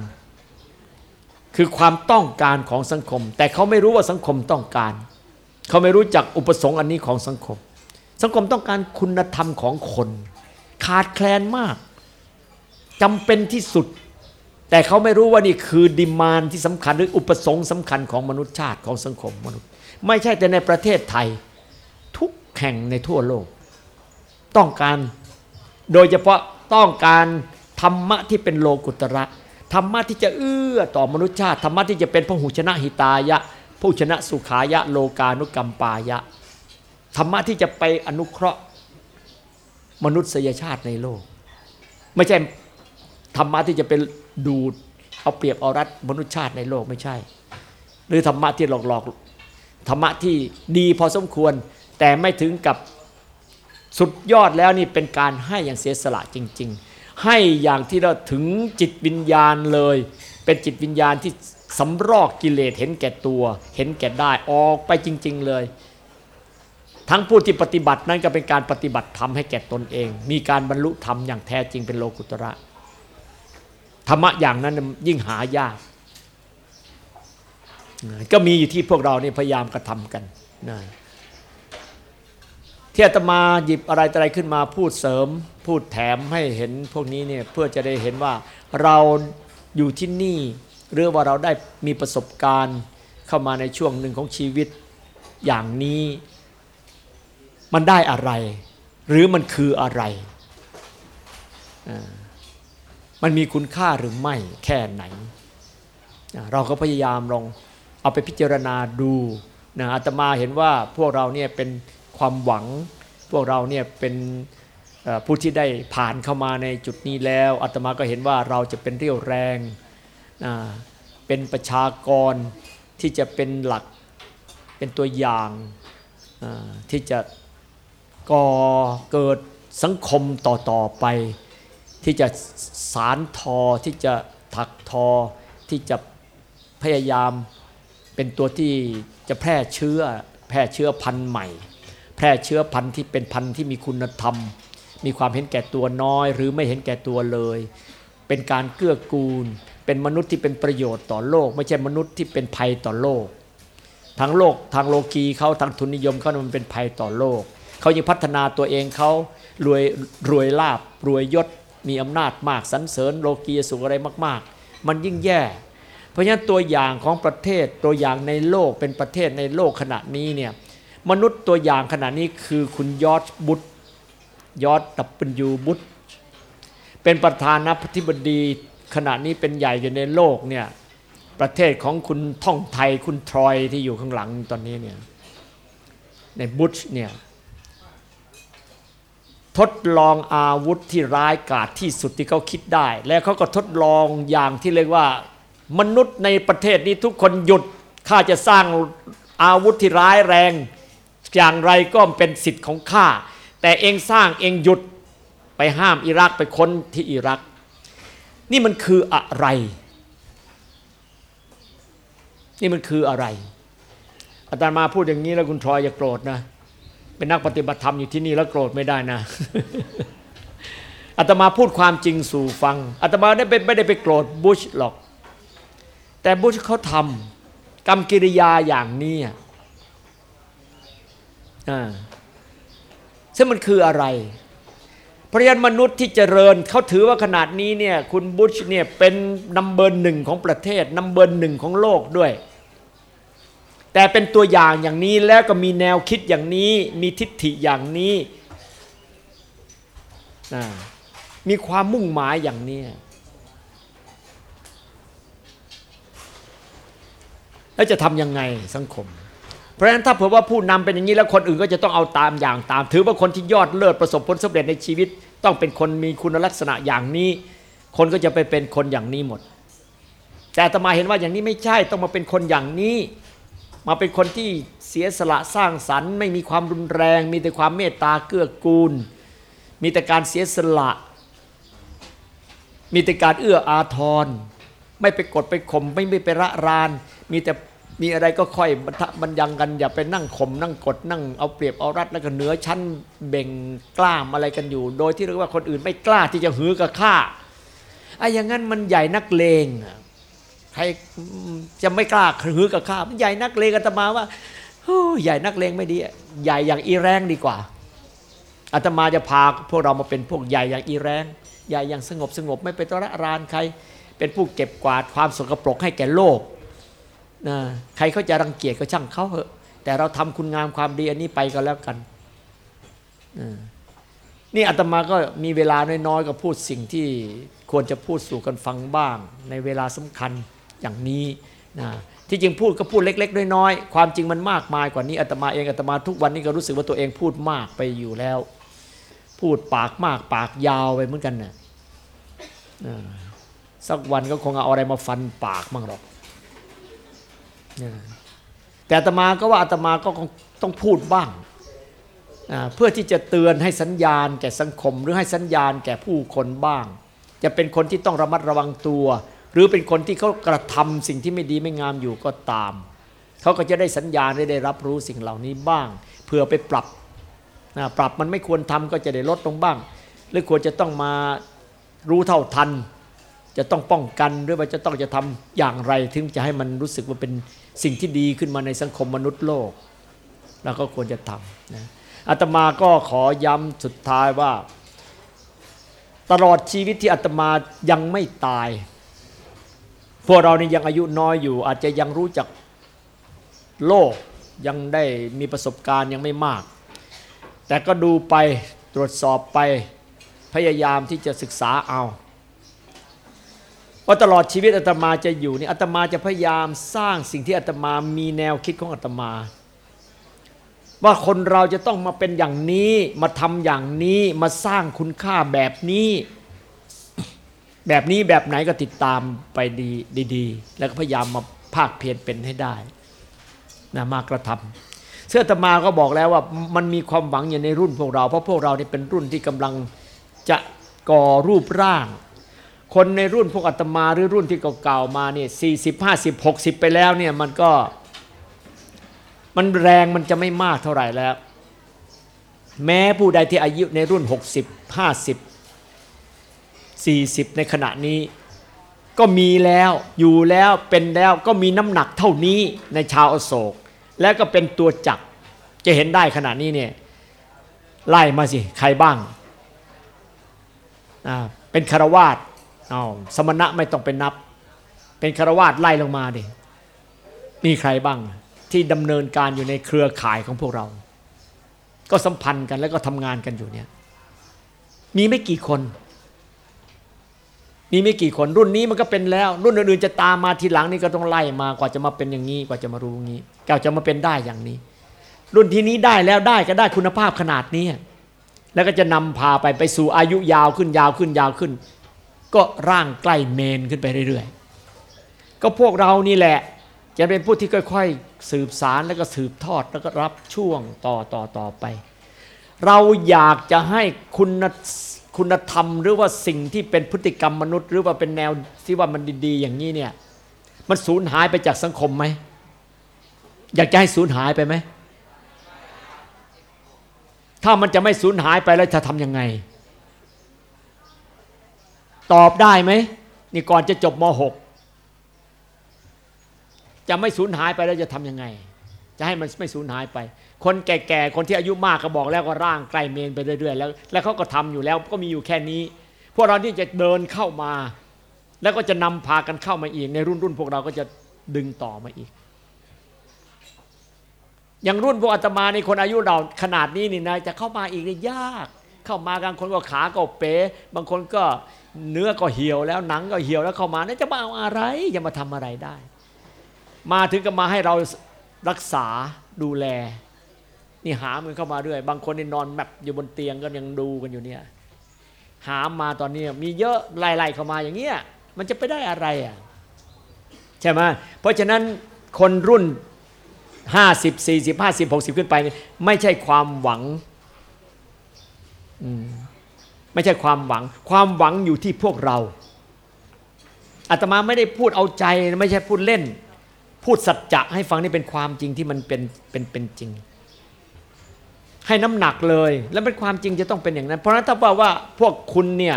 [SPEAKER 2] คือความต้องการของสังคม แต่เขาไม่รู้ว่าสังคมต้องการ เขาไม่รู้จักอุปสงค์อันนี้ของสังคม สังคมต้องการคุณธรรมของคน ขาดแคลนมากจำเป็นที่สุด แต่เขาไม่รู้ว่านี่คือดิมานที่สำคัญหรืออุปสงค์สำคัญของมนุษยชาติของสังคมมนุษย์ ไม่ใช่แต่ในประเทศไทย ทุกแห่งในทั่วโลก ต้องการโดยเฉพาะต้องการธรรมะที่เป็นโลกุตระธรรมะที่จะเอื้อต่อมนุษยชาติธรรมะที่จะเป็นพหุชนะหิตายะ พหุชนะสุขายะโลกานุกรรมปายะ ธรรมะที่จะไปอนุเคราะห์มนุษยชาติในโลก ไม่ใช่ธรรมะที่จะเป็นดูดเอาเปรียบเอารัดมนุษยชาติในโลกไม่ใช่ หรือธรรมะที่หลอกหลอกธรรมะที่ดีพอสมควร แต่ไม่ถึงกับสุดยอดแล้วนี่เป็นการให้อย่างเสียสละจริง ๆ ให้อย่างที่เราถึงจิตวิญญาณเลย เป็นจิตวิญญาณที่ สำรอกกิเลสเห็นแก่ตัว เห็นแก่ได้ออกไปจริง ๆ เลย ทั้งผู้ที่ปฏิบัตินั้นก็เป็นการปฏิบัติธรรมให้แก่ตนเอง มีการบรรลุธรรมอย่างแท้จริงเป็นโลกุตระธรรมะอย่างนั้นยิ่งหายาก ก็มีอยู่ที่พวกเรานี่พยายามกระทำกันนะที่อาตมาหยิบอะไรอะไรขึ้นมาพูดเสริม พูดแถมให้เห็นพวกนี้เนี่ยเพื่อจะได้เห็นว่าเราอยู่ที่นี่ หรือว่าเราได้มีประสบการณ์เข้ามาในช่วงหนึ่งของชีวิตอย่างนี้ มันได้อะไร หรือมันคืออะไร มันมีคุณค่าหรือไม่แค่ไหน เราก็พยายามลองเอาไปพิจารณาดูนะอาตมาเห็นว่าพวกเราเนี่ยเป็นความหวัง พวกเราเนี่ยเป็นผู้ที่ได้ผ่านเข้ามาในจุดนี้แล้วอาตมาก็เห็นว่าเราจะเป็นเรี่ยวแรง เป็นประชากรที่จะเป็นหลักเป็นตัวอย่างที่จะก่อเกิดสังคมต่อๆไป ที่จะสารทอที่จะถักทอที่จะพยายามเป็นตัวที่จะแพร่เชื้อแพร่เชื้อพันธุ์ใหม่ แพร่เชื้อพันธุ์ที่เป็นพันธุ์ที่มีคุณธรรม มีความเห็นแก่ตัวน้อย หรือไม่เห็นแก่ตัวเลย เป็นการเกื้อกูล เป็นมนุษย์ที่เป็นประโยชน์ต่อโลก ไม่ใช่มนุษย์ที่เป็นภัยต่อโลก ทางโลกทางโลกีเขาทางทุนนิยมเขามันเป็นภัยต่อโลกเขายังพัฒนาตัวเองเขารวยรวยลาบรวยยศมีอำนาจมากสรรเสริญโลกีสุขอะไรมาก ๆ มันยิ่งแย่ เพราะฉะนั้นตัวอย่างของประเทศตัวอย่างในโลกเป็นประเทศในโลกขณะนี้เนี่ยมนุษย์ตัวอย่างขณะนี้คือคุณยอดบุตรยอดดับเบิลยูบุตรเป็นประธานาธิบดี ขณะนี้เป็นใหญ่อยู่ในโลกเนี่ยประเทศของคุณท่องไทยคุณทรอยที่อยู่ข้างหลังตอนนี้เนี่ยในบุชเนี่ยทดลองอาวุธที่ร้ายกาจที่สุดที่เขาคิดได้ แล้วเขาก็ทดลองอย่างที่เรียกว่า มนุษย์ในประเทศนี้ทุกคนหยุดข้าจะสร้างอาวุธที่ร้ายแรง อย่างไรก็เป็นสิทธิ์ของข้าแต่เองสร้างเองหยุดไปห้ามอิรักไปค้นที่อิรัก นี่มันคืออะไร นี่มันคืออะไร อาจารย์มาพูดอย่างนี้แล้วคุณทรอยอย่าโกรธนะ เป็นนักปฏิบัติธรรมอยู่ที่นี่แล้วโกรธไม่ได้นะอาตมาพูดความจริงสู่ฟังอาตมาไม่ได้ไปโกรธบุชหรอก แต่บุชเขาทำกรรมกิริยาอย่างนี้อ่าซึ่งมันคืออะไร เพราะฉะนั้นมนุษย์ที่เจริญเขาถือว่าขนาดนี้เนี่ยคุณบุชเนี่ยเป็นนัมเบอร์หนึ่งของประเทศนัมเบอร์หนึ่งของโลกด้วย แต่เป็นตัวอย่างอย่างนี้แล้วก็มีแนวคิดอย่างนี้ มีทิฏฐิอย่างนี้ มีความมุ่งหมายอย่างนี้แล้วจะทำยังไงสังคม เพราะฉะนั้นถ้าเผื่อว่าผู้นำเป็นอย่างนี้แล้วคนอื่นก็จะต้องเอาตามอย่างตาม ถือว่าคนที่ยอดเลิศประสบผลสำเร็จในชีวิต ต้องเป็นคนมีคุณลักษณะอย่างนี้ คนก็จะไปเป็นคนอย่างนี้หมด แต่ตมาเห็นว่าอย่างนี้ไม่ใช่ต้องมาเป็นคนอย่างนี้ มาเป็นคนที่เสียสละสร้างสรรค์ ไม่มีความรุนแรง มีแต่ความเมตตาเกื้อกูล มีแต่การเสียสละ มีแต่การเอื้ออาทร ไม่ไปกดไปข่มไม่ไม่ไประราน มีแต่ มีอะไรก็ค่อยบรรยังกันอย่าไปนั่งข่มนั่งกดนั่งเอาเปรียบเอารัดแล้วก็เหนือชั้นเบ่งกล้ามอะไรกันอยู่ โดยที่เรียกว่าคนอื่นไม่กล้าที่จะหือกับข้าไอ้อย่างนั้นมันใหญ่นักเลงใครจะไม่กล้าหือกับข้ามันใหญ่นักเลงอาตมาว่าใหญ่นักเลงไม่ดีใหญ่อย่างอีแรงดีกว่าอาตมาจะพาพวกเรามาเป็นพวกใหญ่อย่างอีแรงใหญ่อย่างสงบสงบไม่ไปตระรานใคร เป็นผู้เก็บกวาดความสกปรกให้แก่โลก ใครเขาจะรังเกียจก็ช่างเขาเหอะ แต่เราทำคุณงามความดีอันนี้ไปก็แล้วกันนี่อาตมาก็มีเวลาน้อยๆก็พูดสิ่งที่ควรจะพูดสู่กันฟังบ้าง ในเวลาสำคัญอย่างนี้นะที่จริงพูดก็พูดเล็ก ๆ น้อยๆความจริงมันมากมายกว่านี้อาตมาเองอาตมาทุกวันนี้ก็รู้สึกว่าตัวเองพูดมากไปอยู่แล้ว พูดปากมากปากยาวไปเหมือนกันนะ่ะสักวันก็คงเอาอะไรมาฟันปากมั่งหรอก แต่อาตมาก็ว่าอาตมาก็ต้องพูดบ้าง เพื่อที่จะเตือนให้สัญญาณแก่สังคม หรือให้สัญญาณแก่ผู้คนบ้าง จะเป็นคนที่ต้องระมัดระวังตัว หรือเป็นคนที่เขากระทำสิ่งที่ไม่ดีไม่งามอยู่ก็ตาม เขาก็จะได้สัญญาณได้ได้รับรู้สิ่งเหล่านี้บ้างเพื่อไปปรับปรับมันไม่ควรทำก็จะได้ลดลงบ้าง หรือควรจะต้องมารู้เท่าทัน จะต้องป้องกันหรือว่าจะต้องจะทำอย่างไร ถึงจะให้มันรู้สึกว่าเป็นสิ่งที่ดีขึ้นมาในสังคมมนุษย์โลกแล้วก็ควรจะทำนะอาตมาก็ขอย้ำสุดท้ายว่า ตลอดชีวิตที่อาตมายังไม่ตาย พวกเรานี่ยังอายุน้อยอยู่ อาจจะยังรู้จักโลกยังได้มีประสบการณ์ยังไม่มาก แต่ก็ดูไปตรวจสอบไปพยายามที่จะศึกษาเอา ว่าตลอดชีวิตอาตมาจะอยู่นี่อาตมาจะพยายามสร้างสิ่งที่อาตมามีแนวคิดของอาตมา ว่าคนเราจะต้องมาเป็นอย่างนี้มาทำอย่างนี้มาสร้างคุณค่าแบบนี้ แบบนี้แบบไหนก็ติดตามไปดีดีๆ แล้วก็พยายามมาภาคเพียรเป็นให้ได้นะมากระทำเสื้อตมาก็บอกแล้วว่ามันมีความหวังอยู่ในรุ่นพวกเรา เพราะพวกเราเนี่เป็นรุ่นที่กำลังจะก่อรูปร่าง คนในรุ่นพวกอาตมาหรือรุ่นที่เก่าๆมาเนี่ยสี่สิบห้าสิบหกสิบไปแล้วเนี่ยมันก็ มันแรงมันจะไม่มากเท่าไหร่แล้ว แม้ผู้ใดที่อายุในรุ่น60 50 40ในขณะนี้ ก็มีแล้วอยู่แล้วเป็นแล้วก็มีน้ำหนักเท่านี้ในชาวอโศก แล้วก็เป็นตัวจักจะเห็นได้ขณะนี้เนี่ยไล่มาสิ ใครบ้างอ่าเป็นคารวาส เอาสมณะไม่ต้องเป็นนับ เป็นคารวาสไล่ลงมาดิมีใครบ้างที่ดำเนินการอยู่ในเครือข่ายของพวกเรา ก็สัมพันธ์กันแล้วก็ทำงานกันอยู่เนี่ยมีไม่กี่คน มีไม่กี่คนรุ่นนี้มันก็เป็นแล้ว รุ่นอื่นๆจะตามมาทีหลังนี่ก็ต้องไล่มากว่าจะมาเป็นอย่างนี้กว่าจะมารู้อย่างนี้ก้าจะมาเป็นได้อย่างนี้ รุ่นที่นี้ได้แล้วได้ก็ได้คุณภาพขนาดนี้แล้วก็จะนำพาไปไปสู่อายุยาวขึ้นยาวขึ้นยาวขึ้น ก็ร่างใกล้เมนขึ้นไปเรื่อยๆ ก็พวกเรานี่แหละ จะเป็นผู้ที่ค่อยๆ สืบสารแล้วก็สืบทอดแล้วก็รับช่วงต่อต่อต่อไป เราอยากจะให้คุณคุณธรรม หรือว่าสิ่งที่เป็นพฤติกรรมมนุษย์ หรือว่าเป็นแนวที่ว่ามันดีๆ อย่างนี้เนี่ยมันสูญหายไปจากสังคมไหมอยากจะให้สูญหายไปไหมถ้ามันจะไม่สูญหายไปแล้วจะทำยังไง ตอบได้ไหมนี่ก่อนจะจบม .6 จะไม่สูญหายไปแล้วจะทำยังไง จะให้มันไม่สูญหายไป คนแก่ๆคนที่อายุมากก็บอกแล้วก็ร่างใกล้เมนไปเรื่อยๆแล้วแล้วเขาก็ทำอยู่แล้วก็มีอยู่แค่นี้ พวกเราที่จะเดินเข้ามา แล้วก็จะนำพากันเข้ามาอีก ในรุ่นรุ่นพวกเราก็จะดึงต่อมาอีก อย่างรุ่นพวกอาตมาในคนอายุเราขนาดนี้นี่นะจะเข้ามาอีกนี่ยาก เข้ามาบางคนก็ขาก็เป๋บางคนก็เนื้อก็เหี่ยวแล้วหนังก็เหี่ยวแล้วเข้ามาเนี่ยจะมาเอาอะไรจะมาทำอะไรได้ มาถึงก็มาให้เรารักษาดูแล นี่หามันเข้ามาเรื่อย บางคนนี่นอนแบบอยู่บนเตียงก็ยังดูกันอยู่เนี่ยหามาตอนนี้มีเยอะไล่ๆเข้ามาอย่างเงี้ยมันจะไปได้อะไรอะใช่ไหมเพราะฉะนั้นคนรุ่น 50 40 50 60 ขึ้นไป ไม่ใช่ความหวัง ไม่ใช่ความหวัง ความหวังอยู่ที่พวกเราอาตมาไม่ได้พูดเอาใจไม่ใช่พูดเล่น พูดสัจจะให้ฟังนี่เป็นความจริงที่มันเป็นเป็นเป็นจริง ให้น้ำหนักเลย แล้วเป็นความจริงจะต้องเป็นอย่างนั้น เพราะฉะนั้นถ้าว่าว่าพวกคุณเนี่ย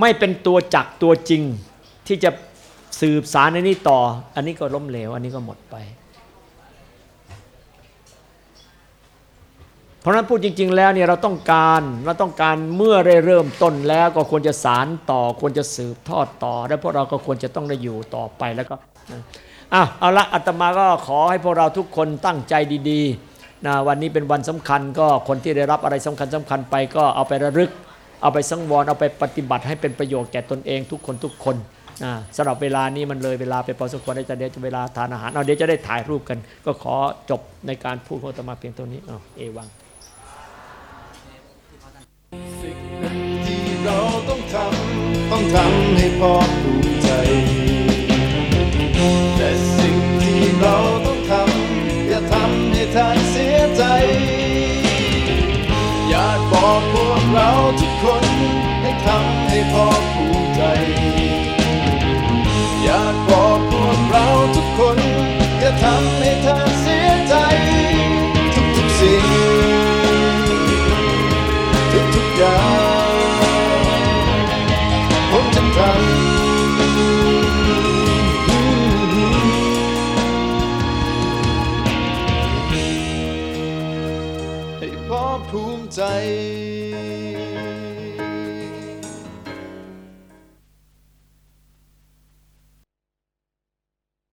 [SPEAKER 2] ไม่เป็นตัวจักตัวจริงที่จะสืบสารในนี้ต่อ อันนี้ก็ล้มเหลว อันนี้ก็หมดไป เพราะนั้นพูดจริง ๆ แล้วเนี่ยเราต้องการเราต้องการเมื่อได้เริ่มต้นแล้วก็ควรจะสารต่อควรจะสืบทอดต่อ แล้วพวกเราก็ควรจะต้องได้อยู่ต่อไปแล้วก็อะเอาละอาตมาก็ขอให้พวกเราทุกคนตั้งใจดีๆนะวันนี้เป็นวันสำคัญก็คนที่ได้รับอะไรสำคัญสำคัญไปก็เอาไประลึก เอาไปสังวรเอาไปปฏิบัติให้เป็นประโยชน์แก่ตนเองทุกคนทุกคนนะสำหรับเวลานี้มันเลยเวลาไปพอสมควรได้จะเดี๋ยวจะเวลาทานอาหารเอาเดี๋ยวจะได้ถ่ายรูปกัน ก็ขอจบในการพูดของอาตมาเพียงเท่านี้เอเอวัง
[SPEAKER 4] สิ่งหนึ่งที่เราต้องทำต้องทำให้พ่อภูมิใจ แต่สิ่งที่เราต้องทำอย่าทำให้ท่านเสียใจ อยากบอกพวกเราทุกคนให้ทำให้พ่อภูมิใจ อยากบอกพวกเราทุกคน ทุ